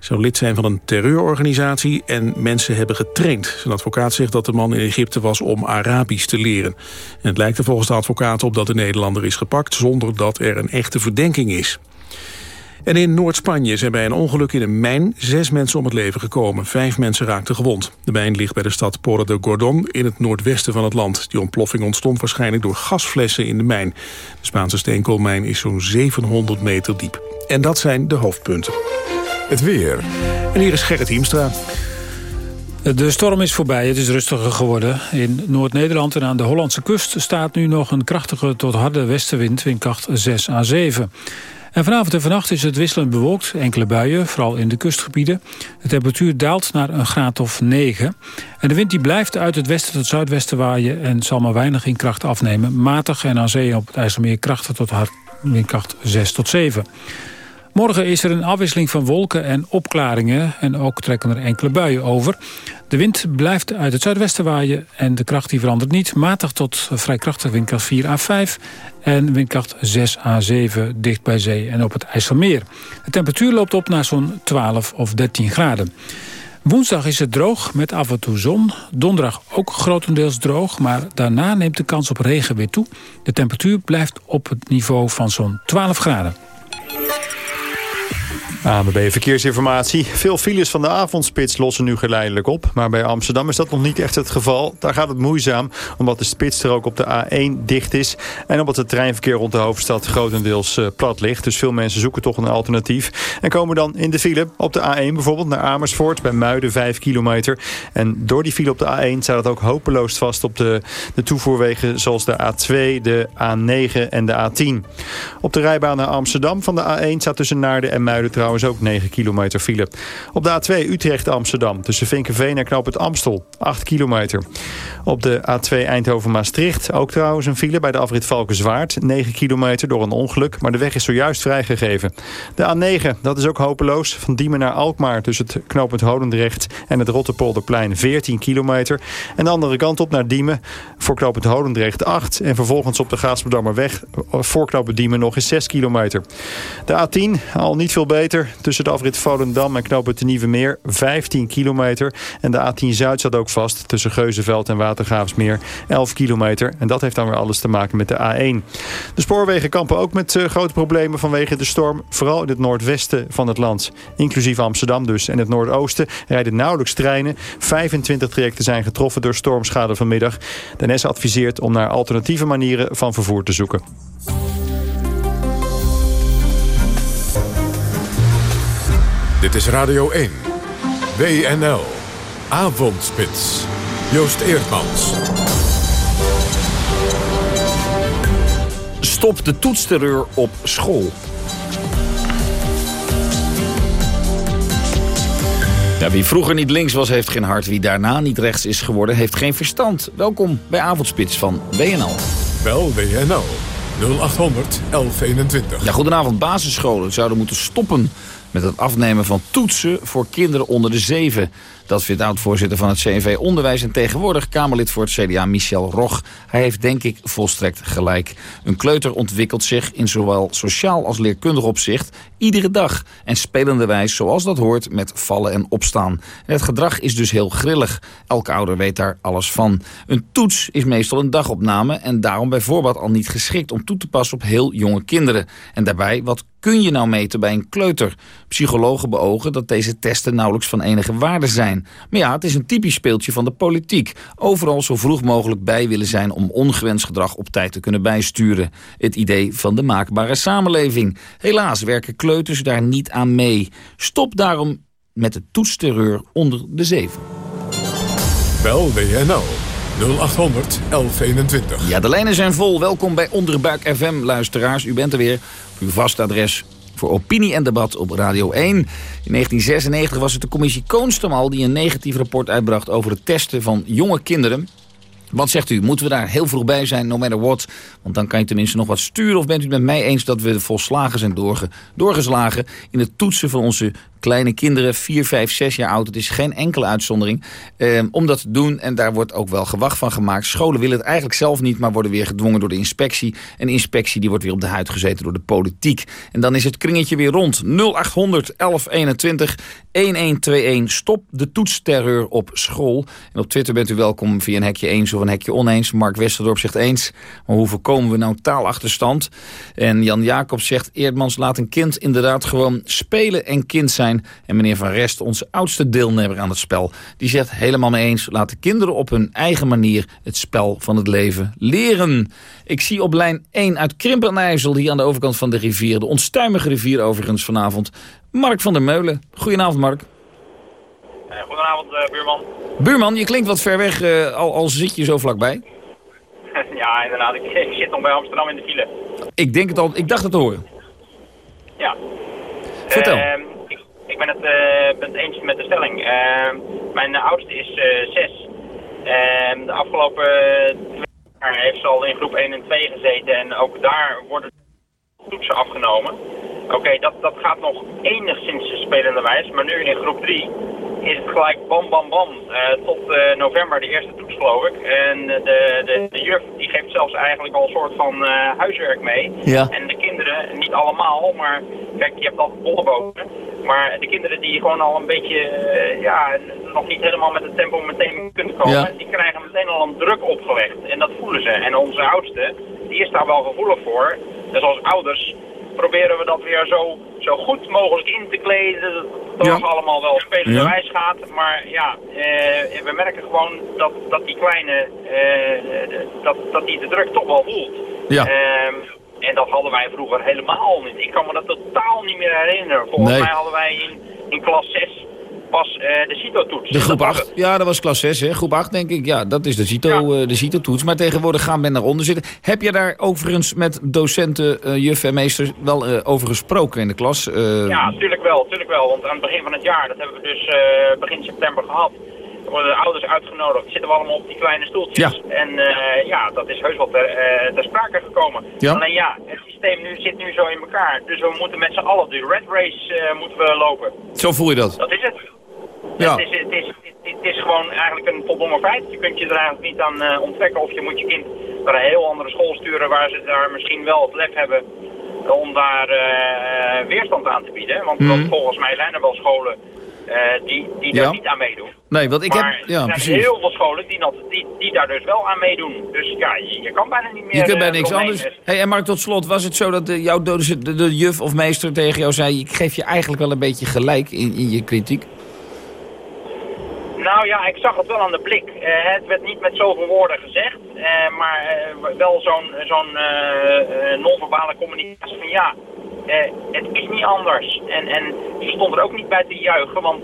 zou lid zijn van een terreurorganisatie en mensen hebben getraind. Zijn advocaat zegt dat de man in Egypte was om Arabisch te leren. En het lijkt er volgens de advocaat op dat de Nederlander is gepakt zonder dat er een echte verdenking is. En in Noord-Spanje zijn bij een ongeluk in een mijn zes mensen om het leven gekomen. Vijf mensen raakten gewond. De mijn ligt bij de stad Porre de Gordon in het noordwesten van het land. Die ontploffing ontstond waarschijnlijk door gasflessen in de mijn. De Spaanse steenkoolmijn is zo'n 700 meter diep. En dat zijn de hoofdpunten. Het weer. En hier is Gerrit Hiemstra. De storm is voorbij, het is rustiger geworden. In Noord-Nederland en aan de Hollandse kust staat nu nog een krachtige tot harde westenwind, windkracht 6 à 7. En vanavond en vannacht is het wisselend bewolkt. Enkele buien, vooral in de kustgebieden. De temperatuur daalt naar een graad of 9. En de wind die blijft uit het westen tot zuidwesten waaien... en zal maar weinig in kracht afnemen. Matig en aan zee op het IJsselmeer krachten tot hard windkracht 6 tot 7. Morgen is er een afwisseling van wolken en opklaringen... en ook trekken er enkele buien over. De wind blijft uit het zuidwesten waaien en de kracht die verandert niet. Matig tot vrij krachtig windkracht 4 à 5 en windkracht 6 à 7 dicht bij zee en op het IJsselmeer. De temperatuur loopt op naar zo'n 12 of 13 graden. Woensdag is het droog met af en toe zon. Donderdag ook grotendeels droog, maar daarna neemt de kans op regen weer toe. De temperatuur blijft op het niveau van zo'n 12 graden. ANWB Verkeersinformatie. Veel files van de avondspits lossen nu geleidelijk op. Maar bij Amsterdam is dat nog niet echt het geval. Daar gaat het moeizaam, omdat de spits er ook op de A1 dicht is. En omdat het treinverkeer rond de hoofdstad grotendeels uh, plat ligt. Dus veel mensen zoeken toch een alternatief. En komen dan in de file op de A1 bijvoorbeeld naar Amersfoort. Bij Muiden 5 kilometer. En door die file op de A1 staat het ook hopeloos vast op de, de toevoerwegen... zoals de A2, de A9 en de A10. Op de rijbaan naar Amsterdam van de A1 staat tussen Naarden en Muiden trouwens ook 9 kilometer file. Op de A2 Utrecht-Amsterdam tussen Vinkenveen en Knoop het Amstel 8 kilometer. Op de A2 Eindhoven-Maastricht ook trouwens een file bij de afrit Valkenswaard. 9 kilometer door een ongeluk, maar de weg is zojuist vrijgegeven. De A9, dat is ook hopeloos. Van Diemen naar Alkmaar tussen het knooppunt Holendrecht en het Rotterpolderplein 14 kilometer. En de andere kant op naar Diemen voor knooppunt Holendrecht 8. En vervolgens op de Gaasperdammerweg voor knooppunt Diemen nog eens 6 kilometer. De A10, al niet veel beter tussen de afrit Volendam en knooppunt de Nieuwe Meer 15 kilometer. En de A10 Zuid zat ook vast tussen Geuzenveld en Watergraafsmeer 11 kilometer. En dat heeft dan weer alles te maken met de A1. De spoorwegen kampen ook met uh, grote problemen vanwege de storm. Vooral in het noordwesten van het land. Inclusief Amsterdam dus. En het noordoosten rijden nauwelijks treinen. 25 trajecten zijn getroffen door stormschade vanmiddag. De NS adviseert om naar alternatieve manieren van vervoer te zoeken. Dit is Radio 1. WNL. Avondspits. Joost Eerdmans. Stop de toetsterreur op school. Ja, wie vroeger niet links was, heeft geen hart. Wie daarna niet rechts is geworden, heeft geen verstand. Welkom bij Avondspits van WNL. Bel WNL 0800 1121. Ja, goedenavond. Basisscholen zouden moeten stoppen met het afnemen van toetsen voor kinderen onder de zeven. Dat vindt oud-voorzitter van het CNV Onderwijs en tegenwoordig Kamerlid voor het CDA Michel Rog. Hij heeft denk ik volstrekt gelijk. Een kleuter ontwikkelt zich in zowel sociaal als leerkundig opzicht iedere dag. En spelenderwijs zoals dat hoort met vallen en opstaan. Het gedrag is dus heel grillig. Elke ouder weet daar alles van. Een toets is meestal een dagopname en daarom bijvoorbeeld al niet geschikt om toe te passen op heel jonge kinderen. En daarbij, wat kun je nou meten bij een kleuter? Psychologen beogen dat deze testen nauwelijks van enige waarde zijn. Maar ja, het is een typisch speeltje van de politiek. Overal zo vroeg mogelijk bij willen zijn om ongewenst gedrag op tijd te kunnen bijsturen. Het idee van de maakbare samenleving. Helaas werken kleuters daar niet aan mee. Stop daarom met de toetsterreur onder de zeven. Bel WNL 0800 1121. Ja, de lijnen zijn vol. Welkom bij Onderbuik FM, luisteraars. U bent er weer op uw vast adres voor opinie en debat op Radio 1. In 1996 was het de commissie Koonstam die een negatief rapport uitbracht over het testen van jonge kinderen. Wat zegt u? Moeten we daar heel vroeg bij zijn, no matter what? Want dan kan je tenminste nog wat sturen. Of bent u het met mij eens dat we volslagen zijn doorgeslagen... in het toetsen van onze kleine kinderen, 4, 5, 6 jaar oud. Het is geen enkele uitzondering eh, om dat te doen. En daar wordt ook wel gewacht van gemaakt. Scholen willen het eigenlijk zelf niet, maar worden weer gedwongen door de inspectie. En inspectie die wordt weer op de huid gezeten door de politiek. En dan is het kringetje weer rond. 0800 1121 1121. Stop de toetsterreur op school. En op Twitter bent u welkom via een hekje eens of een hekje oneens. Mark Westerdorp zegt eens. Maar hoe voorkomen we nou taalachterstand? En Jan Jacob zegt, Eerdmans laat een kind inderdaad gewoon spelen en kind zijn en meneer Van Rest, onze oudste deelnemer aan het spel, die zegt helemaal mee eens... laat de kinderen op hun eigen manier het spel van het leven leren. Ik zie op lijn 1 uit Krimpen en IJssel, hier aan de overkant van de rivier... de onstuimige rivier overigens vanavond, Mark van der Meulen. Goedenavond, Mark. Goedenavond, uh, buurman. Buurman, je klinkt wat ver weg, uh, al, al zit je zo vlakbij. ja, inderdaad. Ik, ik, zit nog bij Amsterdam in de file. Ik denk het al. Ik dacht het te horen. Ja. Vertel. Ehm, ik ben het, ben het eens met de stelling. Uh, mijn oudste is uh, zes. En de afgelopen twee jaar heeft ze al in groep 1 en 2 gezeten. En ook daar worden toetsen afgenomen. Oké, dat, dat gaat nog enigszins spelende wijs. Maar nu in groep 3 is het gelijk bam bam bam. Uh, tot uh, november de eerste toets geloof ik. En de, de, de juf die geeft zelfs eigenlijk al een soort van uh, huiswerk mee. Ja. En de kinderen, niet allemaal, maar kijk je hebt altijd bolleboten. Maar de kinderen die gewoon al een beetje, ja, nog niet helemaal met het tempo meteen kunnen komen. Ja. Die krijgen meteen al een druk opgelegd. En dat voelen ze. En onze oudste, die is daar wel gevoelig voor. Dus als ouders proberen we dat weer zo, zo goed mogelijk in te kleden. Dat het Ja. toch allemaal wel spelende Ja. wijs gaat. Maar ja, eh, we merken gewoon dat, dat die kleine, eh, dat, dat die de druk toch wel voelt. Ja. Ehm, en dat hadden wij vroeger helemaal niet. Ik kan me dat totaal niet meer herinneren. Volgens Nee. mij hadden wij in, in klas 6 pas eh, de CITO-toets. De groep Dat was 8, ja, dat was klas 6, hè? Groep 8 denk ik. Ja, dat is de CITO, eh, de CITO-toets. Maar tegenwoordig gaan men naar onder zitten. Heb je daar overigens met docenten, eh juffen en meesters wel over gesproken in de klas? Ja, natuurlijk wel, natuurlijk wel. Want aan het begin van het jaar, dat hebben we dus begin september gehad, worden de ouders uitgenodigd. Zitten we allemaal op die kleine stoeltjes. En eh, ja, dat is heus wel ter, eh, ter sprake gekomen. Ja. Alleen ja, het systeem nu, zit nu zo in elkaar. Dus we moeten met z'n allen de red race eh, moeten we lopen. Zo voel je dat? Dat is het. Ja. Het, is, het, is, het, het is gewoon eigenlijk een voldongen feit. Je kunt je er eigenlijk niet aan onttrekken of je moet je kind naar een heel andere school sturen waar ze daar misschien wel het lef hebben om daar weerstand aan te bieden. Want, Mhm. want volgens mij zijn er wel scholen eh, die, die daar Ja. niet aan meedoen. Nee, want ik maar heb... Ja, er zijn precies. heel veel scholen die, dat, die, die daar dus wel aan meedoen. Dus ja, je, je kan bijna niet meer... Je kunt bij eh, niks anders. Hey, en Mark, tot slot, was het zo dat de, jouw de, de juf of meester tegen jou zei... ik geef je eigenlijk wel een beetje gelijk in, in je kritiek? Nou ja, ik zag het wel aan de blik. Eh, het werd niet met zoveel woorden gezegd, maar wel zo'n zo'n non-verbale communicatie van ja, eh, het is niet anders. En, en ze stond er ook niet bij te juichen, want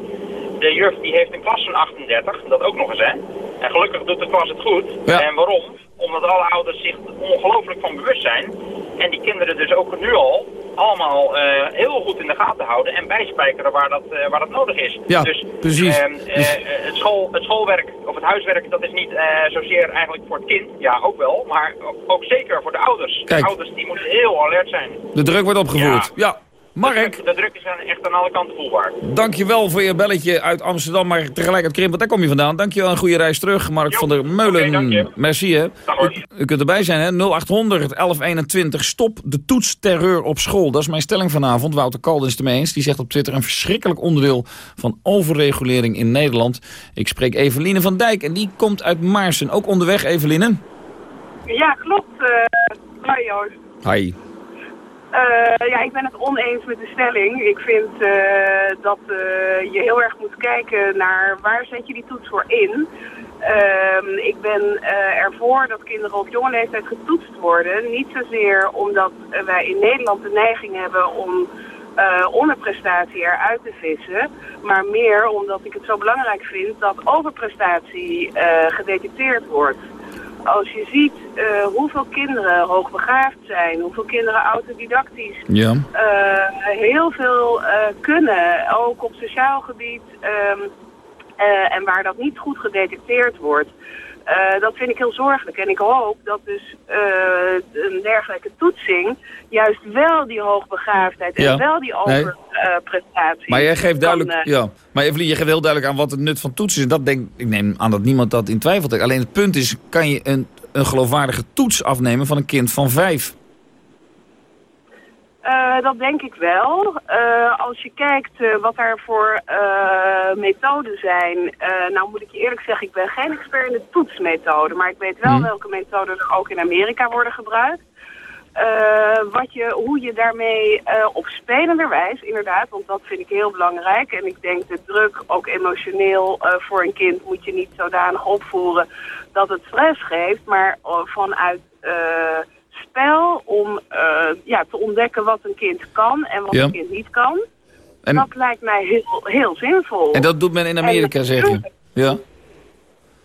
de juf die heeft een klas van 38, dat ook nog eens hè. En gelukkig doet de klas het goed. Ja. En waarom? Omdat alle ouders zich ongelooflijk van bewust zijn. En die kinderen dus ook nu al allemaal eh, heel goed in de gaten houden en bijspijkeren waar dat, eh, waar dat nodig is. Ja, dus, precies. ehm, eh, Dus- het, school, het schoolwerk of het huiswerk, dat is niet zozeer eigenlijk voor het kind. Ja, ook wel, maar ook, ook zeker voor de ouders. Kijk. De ouders die moeten heel alert zijn. De druk wordt opgevoerd. Ja. Mark, De druk, de druk is echt aan alle kanten voelbaar. dankjewel voor je belletje uit Amsterdam, maar tegelijk uit Krimpen. Daar kom je vandaan. Dankjewel, een goede reis terug. Mark van der Meulen, oké, dank je. merci hè. U, u kunt erbij zijn hè, 0800 1121. Stop de toetsterreur op school. Dat is mijn stelling vanavond. Wouter Kalden is het ermee eens. Die zegt op Twitter een verschrikkelijk onderdeel van overregulering in Nederland. Ik spreek Eveline van Dijk en die komt uit Maarsen. Ook onderweg, Eveline. Ja, klopt. eh hoi Joost. Hi. Uh, ja, ik ben het oneens met de stelling. Ik vind uh, dat uh, je heel erg moet kijken naar waar zet je die toets voor in. Ehm, ik ben ervoor dat kinderen op jonge leeftijd getoetst worden. Niet zozeer omdat wij in Nederland de neiging hebben om onderprestatie eruit te vissen. Maar meer omdat ik het zo belangrijk vind dat overprestatie gedetecteerd wordt als je ziet uh, hoeveel kinderen hoogbegaafd zijn, hoeveel kinderen autodidactisch ja. uh, heel veel uh, kunnen, ook op sociaal gebied, um, en waar dat niet goed gedetecteerd wordt. Uh, dat vind ik heel zorgelijk. En ik hoop dat dus uh, een dergelijke toetsing juist wel die hoogbegaafdheid en wel die overprestatie... Nee. maar jij geeft duidelijk... ja. Maar Evelien, je geeft heel duidelijk aan wat het nut van toetsen is. Dat denk, ik neem aan dat niemand dat in twijfel trekt. Alleen het punt is, kan je een, een geloofwaardige toets afnemen van een kind van vijf? Uh, dat denk ik wel. Uh, als je kijkt uh, wat er voor methoden zijn... nou moet ik je eerlijk zeggen, ik ben geen expert in de toetsmethode... maar ik weet wel hmm. welke methoden er ook in Amerika worden gebruikt. wat je, hoe je daarmee op spelende wijze, inderdaad, want dat vind ik heel belangrijk. En ik denk de druk, ook emotioneel voor een kind, moet je niet zodanig opvoeren dat het stress geeft. Maar vanuit spel om uh, ja, te ontdekken wat een kind kan en wat een kind niet kan. En... Dat lijkt mij heel, heel zinvol. En dat doet men in Amerika, zeg je? Ja.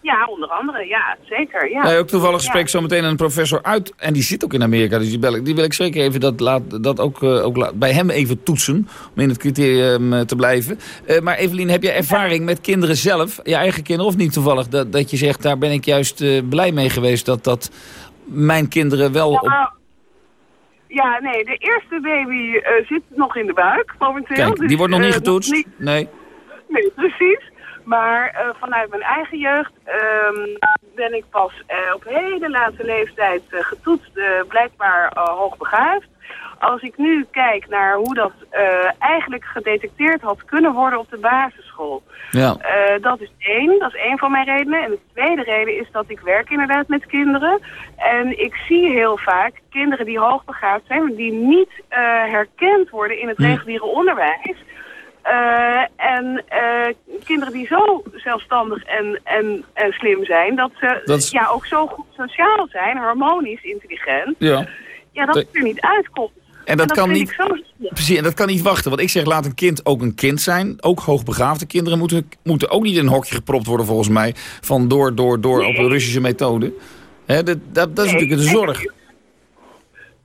Ja, onder andere, ja, zeker. Ja. Nee, ook toevallig spreek ik zo meteen een professor uit. En die zit ook in Amerika, dus die, bel ik, die wil ik zeker even dat, laat, dat ook, uh, ook bij hem even toetsen. Om in het criterium uh, te blijven. Uh, maar Evelien, heb je ervaring met kinderen zelf? Je eigen kinderen of niet toevallig? Dat, dat je zegt, daar ben ik juist blij mee geweest dat dat mijn kinderen wel... Ja, op... ja nee, de eerste baby uh, zit nog in de buik momenteel. Kijk, die dus, wordt nog niet uh, getoetst? Niet... Nee. Nee, precies. Maar uh, vanuit mijn eigen jeugd um, ben ik pas op hele late leeftijd getoetst, blijkbaar hoogbegaafd. Als ik nu kijk naar hoe dat uh, eigenlijk gedetecteerd had kunnen worden op de basisschool. Ja. Uh, dat is één, dat is één van mijn redenen. En de tweede reden is dat ik werk inderdaad met kinderen. En ik zie heel vaak kinderen die hoogbegaafd zijn, die niet uh, herkend worden in het hm. reguliere onderwijs. Uh, en uh, kinderen die zo zelfstandig en, en, en slim zijn, dat ze dat ja, ook zo goed sociaal zijn, harmonisch, intelligent. Ja, ja dat het er niet uitkomt. En dat, kan niet. Precies, en dat kan niet wachten. Want ik zeg, laat een kind ook een kind zijn. Ook hoogbegaafde kinderen moeten, moeten ook niet in een hokje gepropt worden, volgens mij. Van door, door, door op een Russische methode. Dat, dat, dat is natuurlijk de zorg.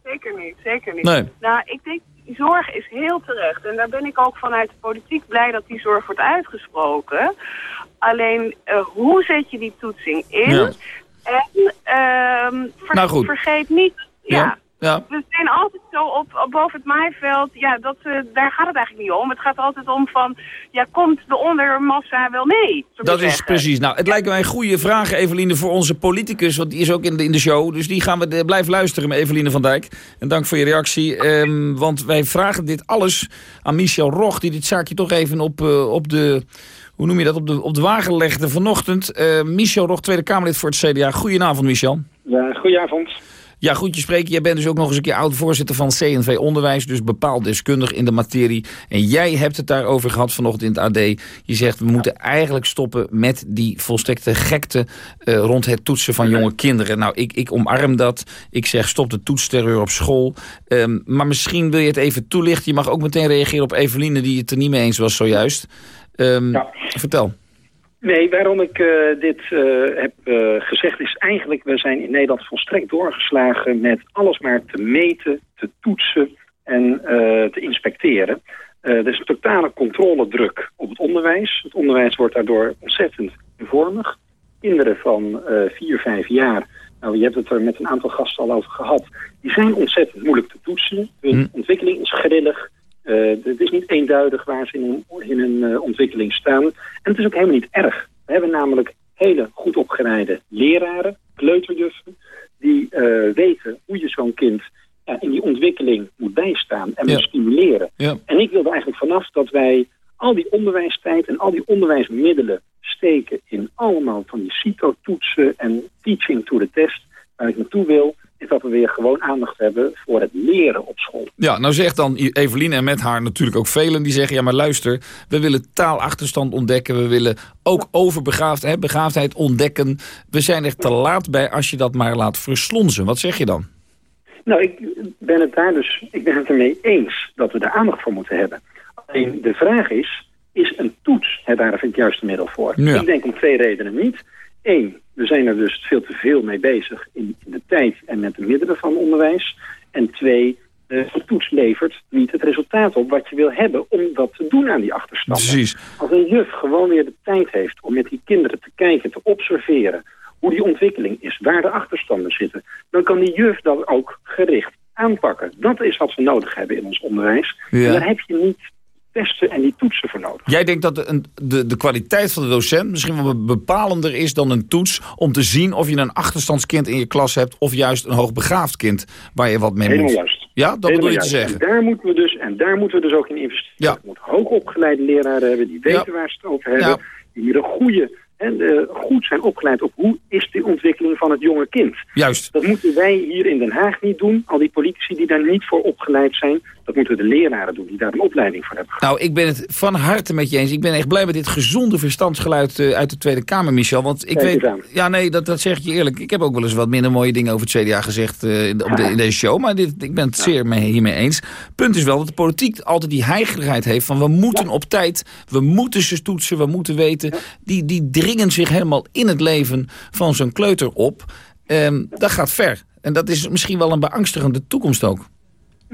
Zeker niet, zeker niet. Nee. Nou, ik denk, die zorg is heel terecht. En daar ben ik ook vanuit de politiek blij dat die zorg wordt uitgesproken. Alleen, uh, hoe zet je die toetsing in? Ja. En uh, ver nou goed. vergeet niet... ja. ja ja. We zijn altijd zo op, boven het maaiveld. Ja, dat, uh, daar gaat het eigenlijk niet om. Het gaat altijd om van, ja, komt de ondermassa wel mee? Dat is precies. Nou, het lijkt mij een goede vraag, Eveline, voor onze politicus. Want die is ook in de, in de show. Dus die gaan we de, blijven luisteren met Eveline van Dijk. En dank voor je reactie. Um, want wij vragen dit alles aan Michel Roch, die dit zaakje toch even op, uh, op de hoe noem je dat, op de, op de wagen legde vanochtend. Uh, Michel Roch, Tweede Kamerlid voor het CDA. Goedenavond, Michel. Ja, goedenavond. Ja, goed je spreken. Jij bent dus ook nog eens een keer oud-voorzitter van CNV Onderwijs. Dus bepaald deskundig in de materie. En jij hebt het daarover gehad vanochtend in het AD. Je zegt, we moeten eigenlijk stoppen met die volstrekte gekte... Uh, rond het toetsen van jonge kinderen. Nou, ik, ik omarm dat. Ik zeg, stop de toetsterreur op school. Um, maar misschien wil je het even toelichten. Je mag ook meteen reageren op Eveline, die het er niet mee eens was zojuist. Um, ja. Vertel. Nee, waarom ik uh, dit uh, heb uh, gezegd is eigenlijk... we zijn in Nederland volstrekt doorgeslagen met alles maar te meten, te toetsen en te inspecteren. er is een totale controledruk op het onderwijs. Het onderwijs wordt daardoor ontzettend vormig. Kinderen van 4, 5 jaar, nou, je hebt het er met een aantal gasten al over gehad... die zijn ontzettend moeilijk te toetsen. Hun hm. ontwikkeling is grillig. Uh, het is niet eenduidig waar ze in hun, in hun uh, ontwikkeling staan. En het is ook helemaal niet erg. We hebben namelijk hele goed opgeleide leraren, kleuterjuffen... die uh, weten hoe je zo'n kind in die ontwikkeling moet bijstaan en moet stimuleren. Ja. En ik wilde eigenlijk vanaf dat wij al die onderwijstijd en al die onderwijsmiddelen steken... in allemaal van die CITO-toetsen en teaching to the test... waar ik naartoe wil is dat we weer gewoon aandacht hebben voor het leren op school. Ja, nou zegt dan Evelien en met haar natuurlijk ook velen die zeggen... ja, maar luister, we willen taalachterstand ontdekken. We willen ook overbegaafdheid begaafdheid ontdekken. We zijn er te laat bij als je dat maar laat verslonzen. Wat zeg je dan? Nou, ik ben het daar dus ik ben het ermee eens dat we daar aandacht voor moeten hebben. Alleen de vraag is, is een toets het daar het juiste middel voor? Ik denk om twee redenen niet. Eén, we zijn er dus veel te veel mee bezig in, de tijd en met de middelen van onderwijs. En twee, de toets levert niet het resultaat op wat je wil hebben om dat te doen aan die achterstanden. Precies. Als een juf gewoon weer de tijd heeft om met die kinderen te kijken, te observeren hoe die ontwikkeling is, waar de achterstanden zitten, dan kan die juf dat ook gericht aanpakken. Dat is wat we nodig hebben in ons onderwijs. En daar heb je niet testen en die toetsen voor nodig. Jij denkt dat de, de, de kwaliteit van de docent misschien wel bepalender is dan een toets... om te zien of je een achterstandskind in je klas hebt... of juist een hoogbegaafd kind waar je wat mee Helemaal moet. juist. Ja, dat Helemaal bedoel je juist. te zeggen. En daar, moeten we dus, en daar moeten we dus ook in investeren. Ja. We moeten hoogopgeleide leraren hebben die weten waar ze het over hebben. Ja. Die een goede en uh, goed zijn opgeleid op hoe is de ontwikkeling van het jonge kind. Juist. Dat moeten wij hier in Den Haag niet doen. Al die politici die daar niet voor opgeleid zijn. Dat moeten de leraren doen die daar een opleiding voor hebben. Nou, ik ben het van harte met je eens. Ik ben echt blij met dit gezonde verstandsgeluid uh, uit de Tweede Kamer, Michel. Want ik weet... Ja, nee, dat, dat zeg ik je eerlijk. Ik heb ook wel eens wat minder mooie dingen over het CDA gezegd uh, in, op de, in deze show. Maar dit, ik ben het zeer mee, hiermee eens. Punt is wel dat de politiek altijd die heigerigheid heeft van we moeten op tijd, we moeten ze toetsen, we moeten weten. Die, die dringen zich helemaal in het leven van zo'n kleuter op. Um, dat gaat ver. En dat is misschien wel een beangstigende toekomst ook.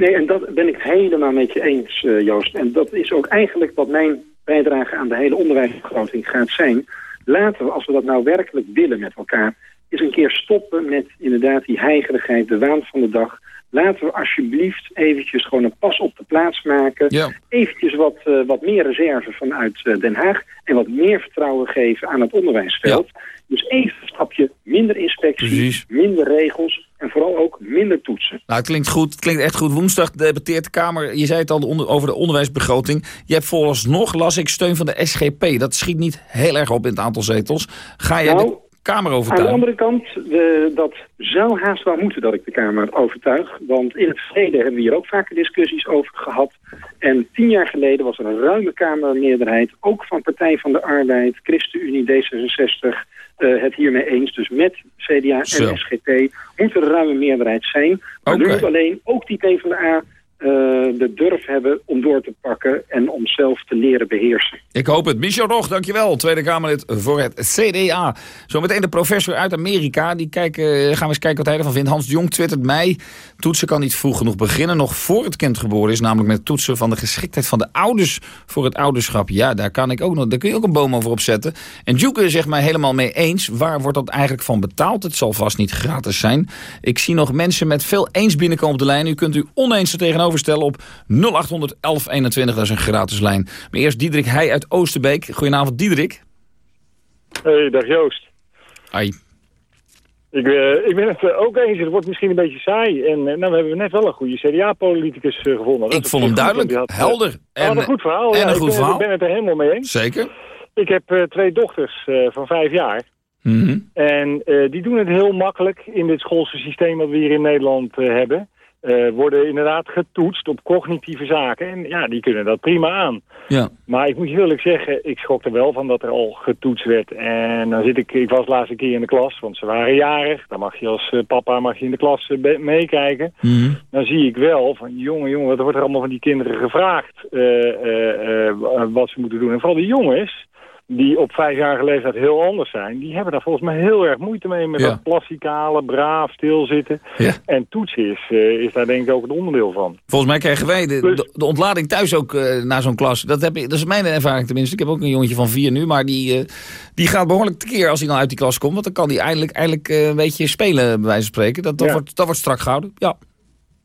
Nee, en dat ben ik helemaal met je eens, uh, Joost. En dat is ook eigenlijk wat mijn bijdrage aan de hele onderwijsbegroting gaat zijn. Laten we, als we dat nou werkelijk willen met elkaar... eens een keer stoppen met inderdaad die heigerigheid, de waan van de dag... Laten we alsjeblieft eventjes gewoon een pas op de plaats maken. Ja. Eventjes wat, uh, wat meer reserve vanuit uh, Den Haag. En wat meer vertrouwen geven aan het onderwijsveld. Ja. Dus even een stapje minder inspectie, Precies. minder regels. En vooral ook minder toetsen. Nou, het klinkt goed. Het klinkt echt goed. Woensdag debatteert de Kamer, je zei het al, onder, over de onderwijsbegroting. Je hebt vooralsnog, las ik, steun van de SGP. Dat schiet niet heel erg op in het aantal zetels. Ga je nou, Kamer Aan overtuigen? de andere kant, de, dat zou haast wel moeten dat ik de Kamer overtuig. Want in het verleden hebben we hier ook vaker discussies over gehad. En tien jaar geleden was er een ruime Kamermeerderheid, ook van Partij van de Arbeid, ChristenUnie, D66, uh, het hiermee eens. Dus met CDA Zo. en SGP moet er een ruime meerderheid zijn. Maar nu moet alleen ook die PvdA uh, de durf hebben om door te pakken en om zelf te leren beheersen. Ik hoop het. Michel Rog, dankjewel. Tweede Kamerlid voor het CDA. Zometeen de professor uit Amerika. Die kijken, gaan we eens kijken wat hij ervan vindt. Hans Jong twittert mij. Toetsen kan niet vroeg genoeg beginnen. Nog voor het kind geboren is. Namelijk met toetsen van de geschiktheid van de ouders voor het ouderschap. Ja, daar, kan ik ook nog, daar kun je ook een boom over opzetten. En Juke zegt mij helemaal mee eens. Waar wordt dat eigenlijk van betaald? Het zal vast niet gratis zijn. Ik zie nog mensen met veel eens binnenkomen op de lijn. U kunt u oneens er tegenover stellen op 0800 1121. Dat is een gratis lijn. Maar eerst Diederik Heij uit Oosterbeek. Goedenavond, Diederik. Hey, dag Joost. Hoi. Ik, uh, ik ben het uh, ook eens. Het wordt misschien een beetje saai. En uh, nou, we hebben net wel een goede CDA-politicus gevonden. Dat ik vond hem duidelijk, had, helder. En, een goed verhaal. En ja, een goed ik ben, verhaal. Ik ben het er helemaal mee eens. Zeker. Ik heb twee dochters van vijf jaar. Mm -hmm. En die doen het heel makkelijk in dit schoolse systeem wat we hier in Nederland hebben. Uh, worden inderdaad getoetst op cognitieve zaken. En ja, die kunnen dat prima aan. Ja. Maar ik moet je eerlijk zeggen, ik schrok er wel van dat er al getoetst werd. En dan zit ik, ik was de laatste keer in de klas, want ze waren jarig. Dan mag je als uh, papa mag je in de klas uh, meekijken. Mm -hmm. Dan zie ik wel van, jongen, jongen, wat wordt er allemaal van die kinderen gevraagd wat ze moeten doen. En vooral die jongens, die op vijfjarige leeftijd heel anders zijn... die hebben daar volgens mij heel erg moeite mee met Ja. dat klassikale, braaf, stilzitten. Ja. En toetsen is, uh, is daar denk ik ook een onderdeel van. Volgens mij krijgen wij de, de, de ontlading thuis ook uh, naar zo'n klas. Dat, heb ik, dat is mijn ervaring tenminste. Ik heb ook een jongetje van vier nu, maar die, uh, die gaat behoorlijk tekeer als hij dan uit die klas komt. Want dan kan hij eindelijk, eindelijk een beetje spelen, bij wijze van spreken. Dat, dat, Ja. wordt, dat wordt strak gehouden, ja.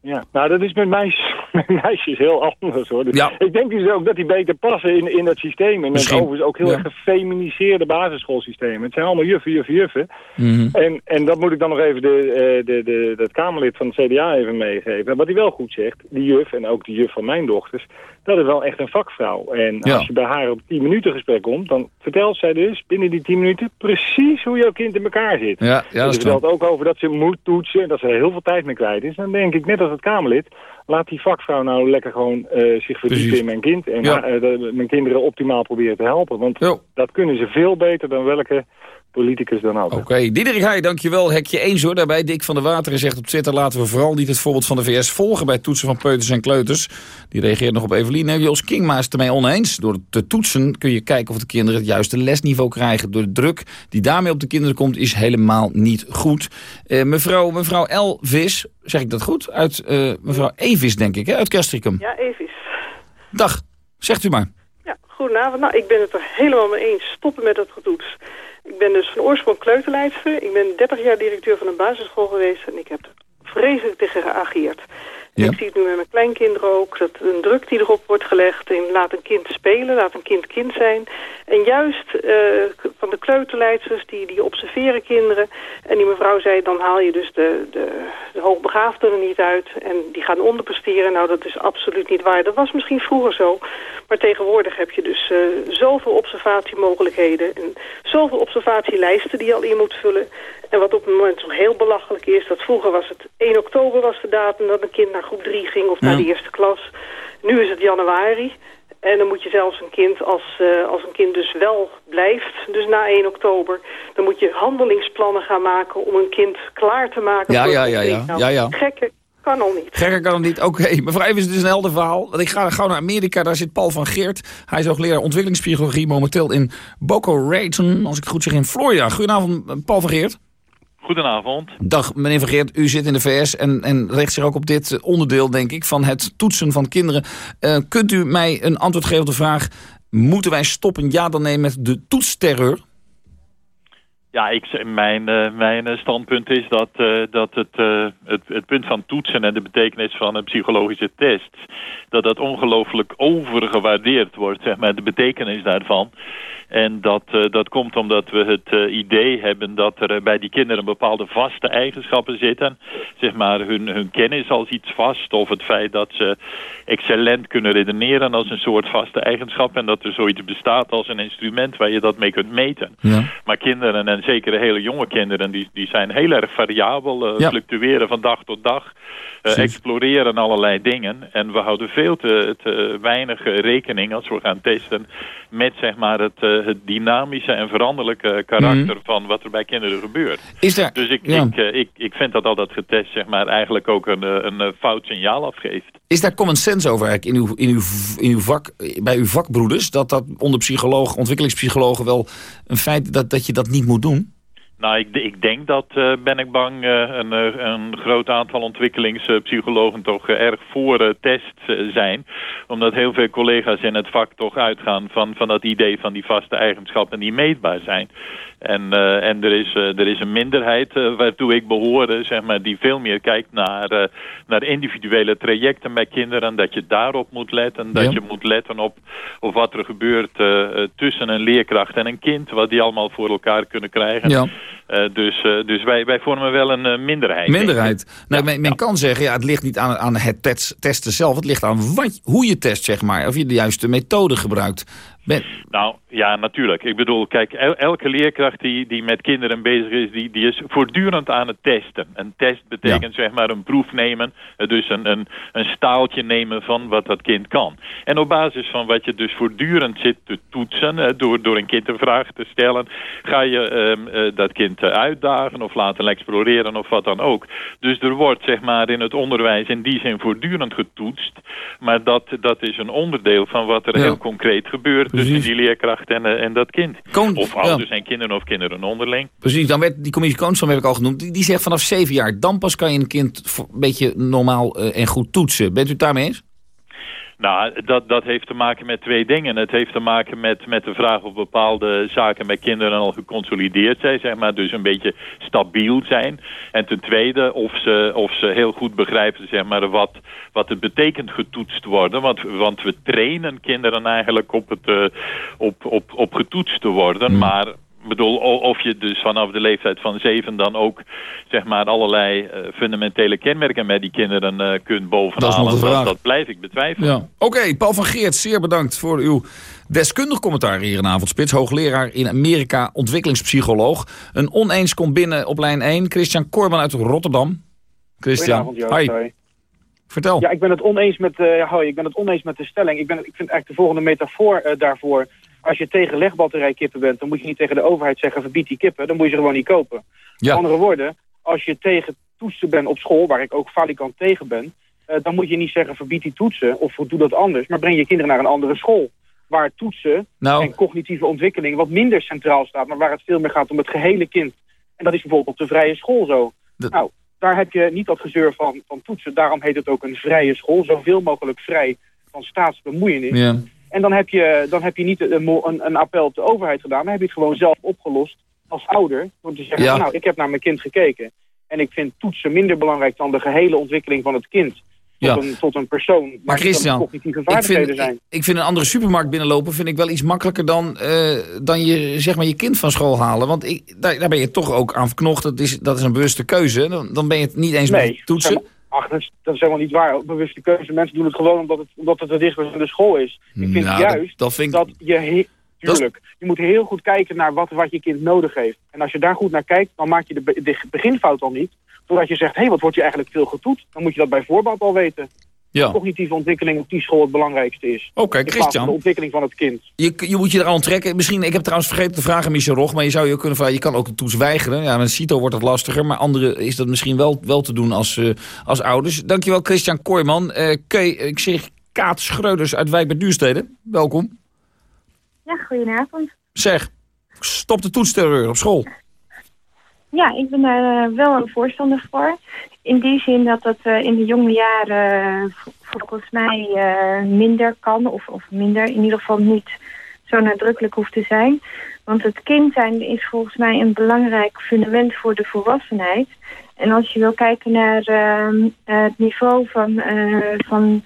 Ja, nou dat is met mijn, met meisjes heel anders hoor. Dus Ja. Ik denk dus ook dat die beter passen in, in dat systeem. En Misschien. dat overigens ook heel Ja. erg gefeminiseerde basisschoolsysteem. Het zijn allemaal juffen, juffen, juffen. Mhm. En, en dat moet ik dan nog even de, eh, de, de, dat Kamerlid van het CDA even meegeven. Wat hij wel goed zegt, die juf en ook die juf van mijn dochters, dat is wel echt een vakvrouw. En Ja. als je bij haar op 10 minuten gesprek komt, dan vertelt zij dus binnen die 10 minuten precies hoe jouw kind in elkaar zit. Ja, ja, En dat ze vertelt ook over dat ze moet toetsen en dat ze er heel veel tijd mee kwijt is. Dan denk ik, net als het Kamerlid, laat die vakvrouw nou lekker gewoon eh, zich verdiepen Precies. in mijn kind. En Ja. eh, mijn kinderen optimaal proberen te helpen. Want dat kunnen ze veel beter dan welke politicus dan ook. Oké, Diederik Heij, dankjewel. Hekje eens hoor. Daarbij Dick van der Wateren zegt op Twitter... laten we vooral niet het voorbeeld van de VS volgen... bij toetsen van peuters en kleuters. Die reageert nog op Evelien. En Jos Kingma is het ermee oneens. Door te toetsen kun je kijken of de kinderen het juiste lesniveau krijgen. Door de druk die daarmee op de kinderen komt... is helemaal niet goed. Eh, mevrouw, mevrouw Elvis, zeg ik dat goed? Uit mevrouw Evis, denk ik, hè? uit Kerstrikum. Ja, Evis. Dag, zegt u maar. Ja, goedenavond. Nou, ik ben het er helemaal mee eens. Stoppen met dat getoets. Ik ben dus van oorsprong kleuterleidster. Ik ben 30 jaar directeur van een basisschool geweest en ik heb er vreselijk tegen geageerd. Ik zie het nu met mijn kleinkinderen ook, dat een druk die erop wordt gelegd in laat een kind spelen, laat een kind kind zijn. En juist eh, van de kleuterleidsters, die, die observeren kinderen. En die mevrouw zei, dan haal je dus de, de, de hoogbegaafden er niet uit en die gaan onderpresteren. Nou, dat is absoluut niet waar. Dat was misschien vroeger zo, maar tegenwoordig heb je dus eh, zoveel observatiemogelijkheden en zoveel observatielijsten die je al in moet vullen. En wat op het moment zo heel belachelijk is, dat vroeger was het 1 oktober was de datum dat een kind naar groep 3 ging of naar Ja. de eerste klas. Nu is het januari. En dan moet je zelfs een kind, als, eh, als een kind dus wel blijft, dus na 1 oktober, dan moet je handelingsplannen gaan maken om een kind klaar te maken. Ja, voor ja, ja, drie. ja. Nou, Ja, ja. Gekke kan al niet. Gekker kan het niet. Oké, mevrouw Evers, het is een helder verhaal. Want ik ga gauw naar Amerika. Daar zit Paul van Geert. Hij is hoogleraar ontwikkelingspsychologie momenteel in Boca Raton. Als ik het goed zeg, in Florida. Goedenavond, Paul van Geert. Goedenavond. Dag, meneer van Geert. U zit in de VS en, en richt zich ook op dit onderdeel, denk ik, van het toetsen van kinderen. Eh, kunt u mij een antwoord geven op de vraag... moeten wij stoppen, ja dan nee, met de toetsterreur? Ja, ik, mijn, eh, mijn eh, standpunt is dat, eh, dat het, eh, het, het punt van toetsen en de betekenis van een psychologische test, dat dat ongelooflijk overgewaardeerd wordt, zeg maar, de betekenis daarvan. En dat, eh, dat komt omdat we het eh, idee hebben dat er bij die kinderen bepaalde vaste eigenschappen zitten. Zeg maar hun, hun kennis als iets vast of het feit dat ze excellent kunnen redeneren als een soort vaste eigenschap. En dat er zoiets bestaat als een instrument waar je dat mee kunt meten. Maar kinderen, en zeker hele jonge kinderen, die, die zijn heel erg variabel, eh, Ja. fluctueren van dag tot dag, Precies. exploreren allerlei dingen. En we houden veel te, te weinig rekening als we gaan testen met zeg maar, het, eh, het dynamische en veranderlijke karakter van wat er bij kinderen gebeurt. Mhm. Is er, Dus ik, ja. ik, eh, ik, ik vind dat al dat getest zeg maar, eigenlijk ook een, eh, een fout signaal afgeeft. Is daar common sense over eigenlijk in uw, in uw, in uw vak, bij uw vakbroeders? Dat dat onder psychologen, ontwikkelingspsychologen wel een feit dat, dat je dat niet moet doen? Nou, ik, ik denk dat, eh, ben ik bang, eh, een, eh, een groot aantal ontwikkelingspsychologen toch erg voor tests zijn. Omdat heel veel collega's in het vak toch uitgaan van, van dat idee van die vaste eigenschappen die meetbaar zijn. En, eh, en er, is, eh, er is een minderheid eh, waartoe ik behoor, eh, zeg maar, die veel meer kijkt naar, naar individuele trajecten bij kinderen. Dat je daarop moet letten. Dat Ja. je moet letten op, op wat er gebeurt tussen een leerkracht en een kind. Wat die allemaal voor elkaar kunnen krijgen. Ja. Dus dus wij, wij vormen wel een minderheid. Minderheid. Nou, men, men kan zeggen, ja, het ligt niet aan, aan het test- testen zelf. Het ligt aan wat, hoe je test, zeg maar. Of je de juiste methode gebruikt. Ben, Nou, ja, natuurlijk. Ik bedoel, kijk, el- elke leerkracht die, die met kinderen bezig is, die, die is voortdurend aan het testen. Een test betekent zeg maar een proef nemen, eh, dus een, een, een staaltje nemen van wat dat kind kan. En op basis van wat je dus voortdurend zit te toetsen, door, door een kind een vraag te stellen, ga je ehm, eh, dat kind eh, uitdagen of laten exploreren of wat dan ook. Dus er wordt zeg maar in het onderwijs in die zin voortdurend getoetst, maar dat, dat is een onderdeel van wat er Ja. heel concreet gebeurt tussen die leerkracht en, eh, en dat kind. Of ja. ouders en kinderen of kinderen onderling. Precies, dan werd die commissie Koonstam heb ik al genoemd. Die, die zegt vanaf zeven jaar, dan pas kan je een kind een beetje normaal eh, en goed toetsen. Bent u het daarmee eens? Nou, dat, dat heeft te maken met twee dingen. Het heeft te maken met, met de vraag of bepaalde zaken bij kinderen al geconsolideerd zijn, zeg maar, dus een beetje stabiel zijn. En ten tweede of ze, of ze heel goed begrijpen zeg maar, wat, wat het betekent getoetst worden. Want, want we trainen kinderen eigenlijk op, het, uh, op, op, op getoetst te worden. Hmm. Maar bedoel, of je dus vanaf de leeftijd van zeven dan ook zeg maar allerlei uh, fundamentele kenmerken met die kinderen uh, kunt bovenhalen. Dat, dat, blijf ik betwijfelen. Ja. Oké, Paul van Geert, zeer bedankt voor uw deskundig commentaar hier in Avondspits. Hoogleraar in Amerika, ontwikkelingspsycholoog. Een oneens komt binnen op lijn 1. Christian Korman uit Rotterdam. Christian, hi. Vertel. Ja, ik ben het oneens met, uh, hoi, ik ben het oneens met de stelling. Ik, ben, ik vind eigenlijk de volgende metafoor daarvoor als je tegen legbatterijkippen bent, dan moet je niet tegen de overheid zeggen verbied die kippen. Dan moet je ze gewoon niet kopen. Met andere woorden, als je tegen toetsen bent op school, waar ik ook valikant tegen ben, uh, dan moet je niet zeggen verbied die toetsen of doe dat anders. Maar breng je kinderen naar een andere school. Waar toetsen nou. en cognitieve ontwikkeling wat minder centraal staat, maar waar het veel meer gaat om het gehele kind. En dat is bijvoorbeeld op de vrije school zo. Nou, daar heb je niet dat gezeur van, van toetsen. Daarom heet het ook een vrije school. Zoveel mogelijk vrij van staatsbemoeienis. Ja. En dan heb je, dan heb je niet een, een, een appel op de overheid gedaan, maar heb je het gewoon zelf opgelost als ouder. Door te zeggen, nou, ik heb naar mijn kind gekeken. En ik vind toetsen minder belangrijk dan de gehele ontwikkeling van het kind. Tot, ja. een, tot een persoon. Maar Christian, cognitieve vaardigheden ik vind, zijn. Ik, vind een andere supermarkt binnenlopen vind ik wel iets makkelijker dan, uh, dan je, zeg maar, je kind van school halen. Want ik, daar, daar ben je toch ook aan verknocht. Dat is, dat is een bewuste keuze. Dan, dan ben je het niet eens nee, met toetsen. Ach, dat is, dat is helemaal niet waar. Bewuste keuze. Mensen doen het gewoon omdat het, omdat het er dicht bij de school is. Ik vind nou, juist dat, vind dat je... Tuurlijk. Je moet heel goed kijken naar wat, wat je kind nodig heeft. En als je daar goed naar kijkt, dan maak je de, de beginfout al niet. Doordat je zegt, hé, hey, wat wordt je eigenlijk veel getoet? Dan moet je dat bij voorbaat al weten ja. cognitieve ontwikkeling op die school het belangrijkste is. Oké, Christian. De ontwikkeling van het kind. Je, je moet je eraan trekken. Misschien, ik heb trouwens vergeten te vragen, Michel Rog, maar je zou je kunnen vragen, je kan ook een toets weigeren. Ja, met CITO wordt dat lastiger, maar anderen is dat misschien wel, wel te doen als, uh, als ouders. Dankjewel, Christian Kooijman. Uh, ik zeg Kaat Schreuders uit Wijk bij Duurstede. Welkom. Ja, goedenavond. Zeg, stop de toetsterreur op school. Ja, ik ben daar uh, wel een voorstander voor. In die zin dat het uh, in de jonge jaren uh, volgens mij minder kan. Of, of minder, in ieder geval niet zo nadrukkelijk hoeft te zijn. Want het kind zijn is volgens mij een belangrijk fundament voor de volwassenheid. En als je wil kijken naar ehm, het niveau van, van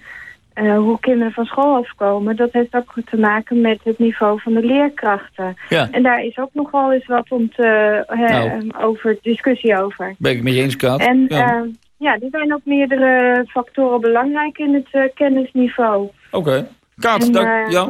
uh, hoe kinderen van school afkomen, dat heeft ook te maken met het niveau van de leerkrachten. Ja. En daar is ook nog wel eens wat om te, nou. over discussie over. Ben ik met je eens, Kaat. En ja. Uh, ja, er zijn ook meerdere factoren belangrijk in het kennisniveau. Oké. Okay. Kaat, dank, ja.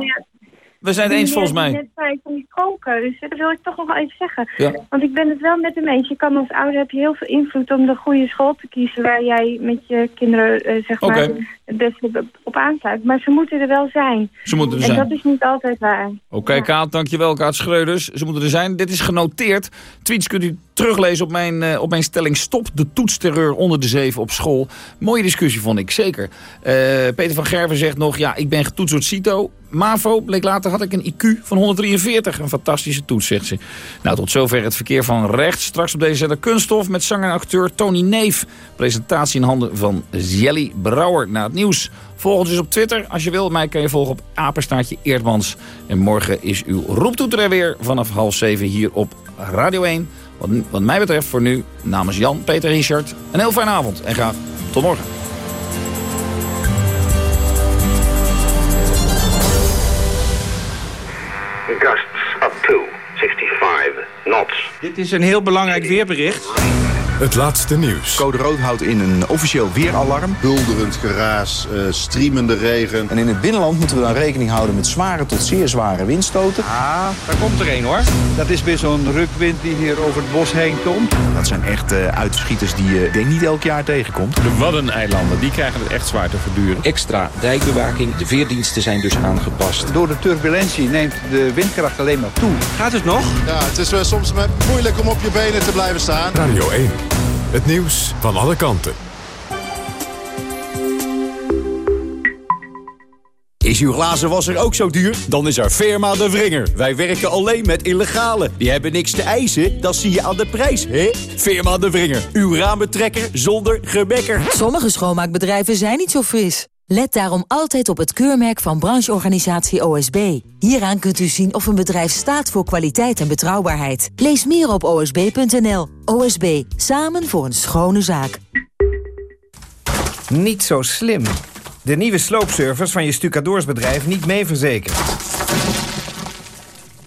We zijn het eens volgens mij. net zei van die koken, dus dat wil ik toch nog wel even zeggen. Ja. Want ik ben het wel met hem eens. Je kan als ouder heb je heel veel invloed om de goede school te kiezen... waar jij met je kinderen uh, zeg maar het beste op aansluit. Maar ze moeten er wel zijn. Ze moeten er en zijn. En dat is niet altijd waar. Oké, okay, ja. Kaat, dankjewel. Kaat Schreuders. Ze moeten er zijn. Dit is genoteerd. Tweets kunt u teruglezen op mijn, uh, op mijn stelling... Stop de toetsterreur onder de zeven op school. Mooie discussie vond ik, zeker. Uh, Peter van Gerven zegt nog... ja, ik ben getoetst door CITO. MAVO, bleek later, had ik een IQ van 143. Een fantastische toets, zegt ze. Nou, tot zover het verkeer van rechts. Straks op deze zender Kunststof met zanger en acteur Tony Neef. Presentatie in handen van Jelly Brouwer na het nieuws. Volg ons dus op Twitter. Als je wil, mij kan je volgen op apenstaartje Eerdmans. En morgen is uw roeptoeter er weer vanaf half zeven hier op Radio 1. Wat, wat mij betreft voor nu namens Jan, Peter Richard. Een heel fijne avond en graag tot morgen. Gusts up to 65 knots. Dit is een heel belangrijk weerbericht. Het laatste nieuws. Code rood houdt in een officieel weeralarm. Bulderend geraas, uh, streamende regen. En in het binnenland moeten we dan rekening houden met zware tot zeer zware windstoten. Ah, daar komt er een hoor. Dat is weer zo'n rukwind die hier over het bos heen komt. Dat zijn echt uh, uitschieters die je denk niet elk jaar tegenkomt. De Waddeneilanden, die krijgen het echt zwaar te verduren. Extra dijkbewaking. De veerdiensten zijn dus aangepast. Door de turbulentie neemt de windkracht alleen maar toe. Gaat het nog? Ja, het is soms moeilijk om op je benen te blijven staan. Radio 1. Het nieuws van alle kanten. Is uw glazenwasser ook zo duur? Dan is er Firma de Vringer. Wij werken alleen met illegale. Die hebben niks te eisen, dat zie je aan de prijs, hè? Firma de Vringer. Uw raambetrekker zonder gebekker. Sommige schoonmaakbedrijven zijn niet zo fris. Let daarom altijd op het keurmerk van brancheorganisatie OSB. Hieraan kunt u zien of een bedrijf staat voor kwaliteit en betrouwbaarheid. Lees meer op osb.nl. OSB, samen voor een schone zaak. Niet zo slim. De nieuwe sloopservice van je stucadoorsbedrijf niet mee verzekerd.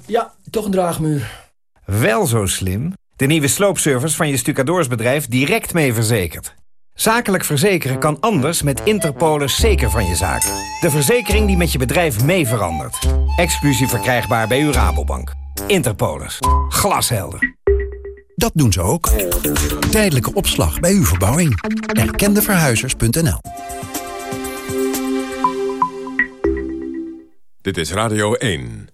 Ja, toch een draagmuur. Wel zo slim. De nieuwe sloopservice van je stucadoorsbedrijf direct mee verzekerd. Zakelijk verzekeren kan anders met Interpolis zeker van je zaak. De verzekering die met je bedrijf mee verandert. Exclusief verkrijgbaar bij uw Rabobank. Interpolis. Glashelder. Dat doen ze ook. Tijdelijke opslag bij uw verbouwing. Erkendeverhuizers.nl Dit is Radio 1.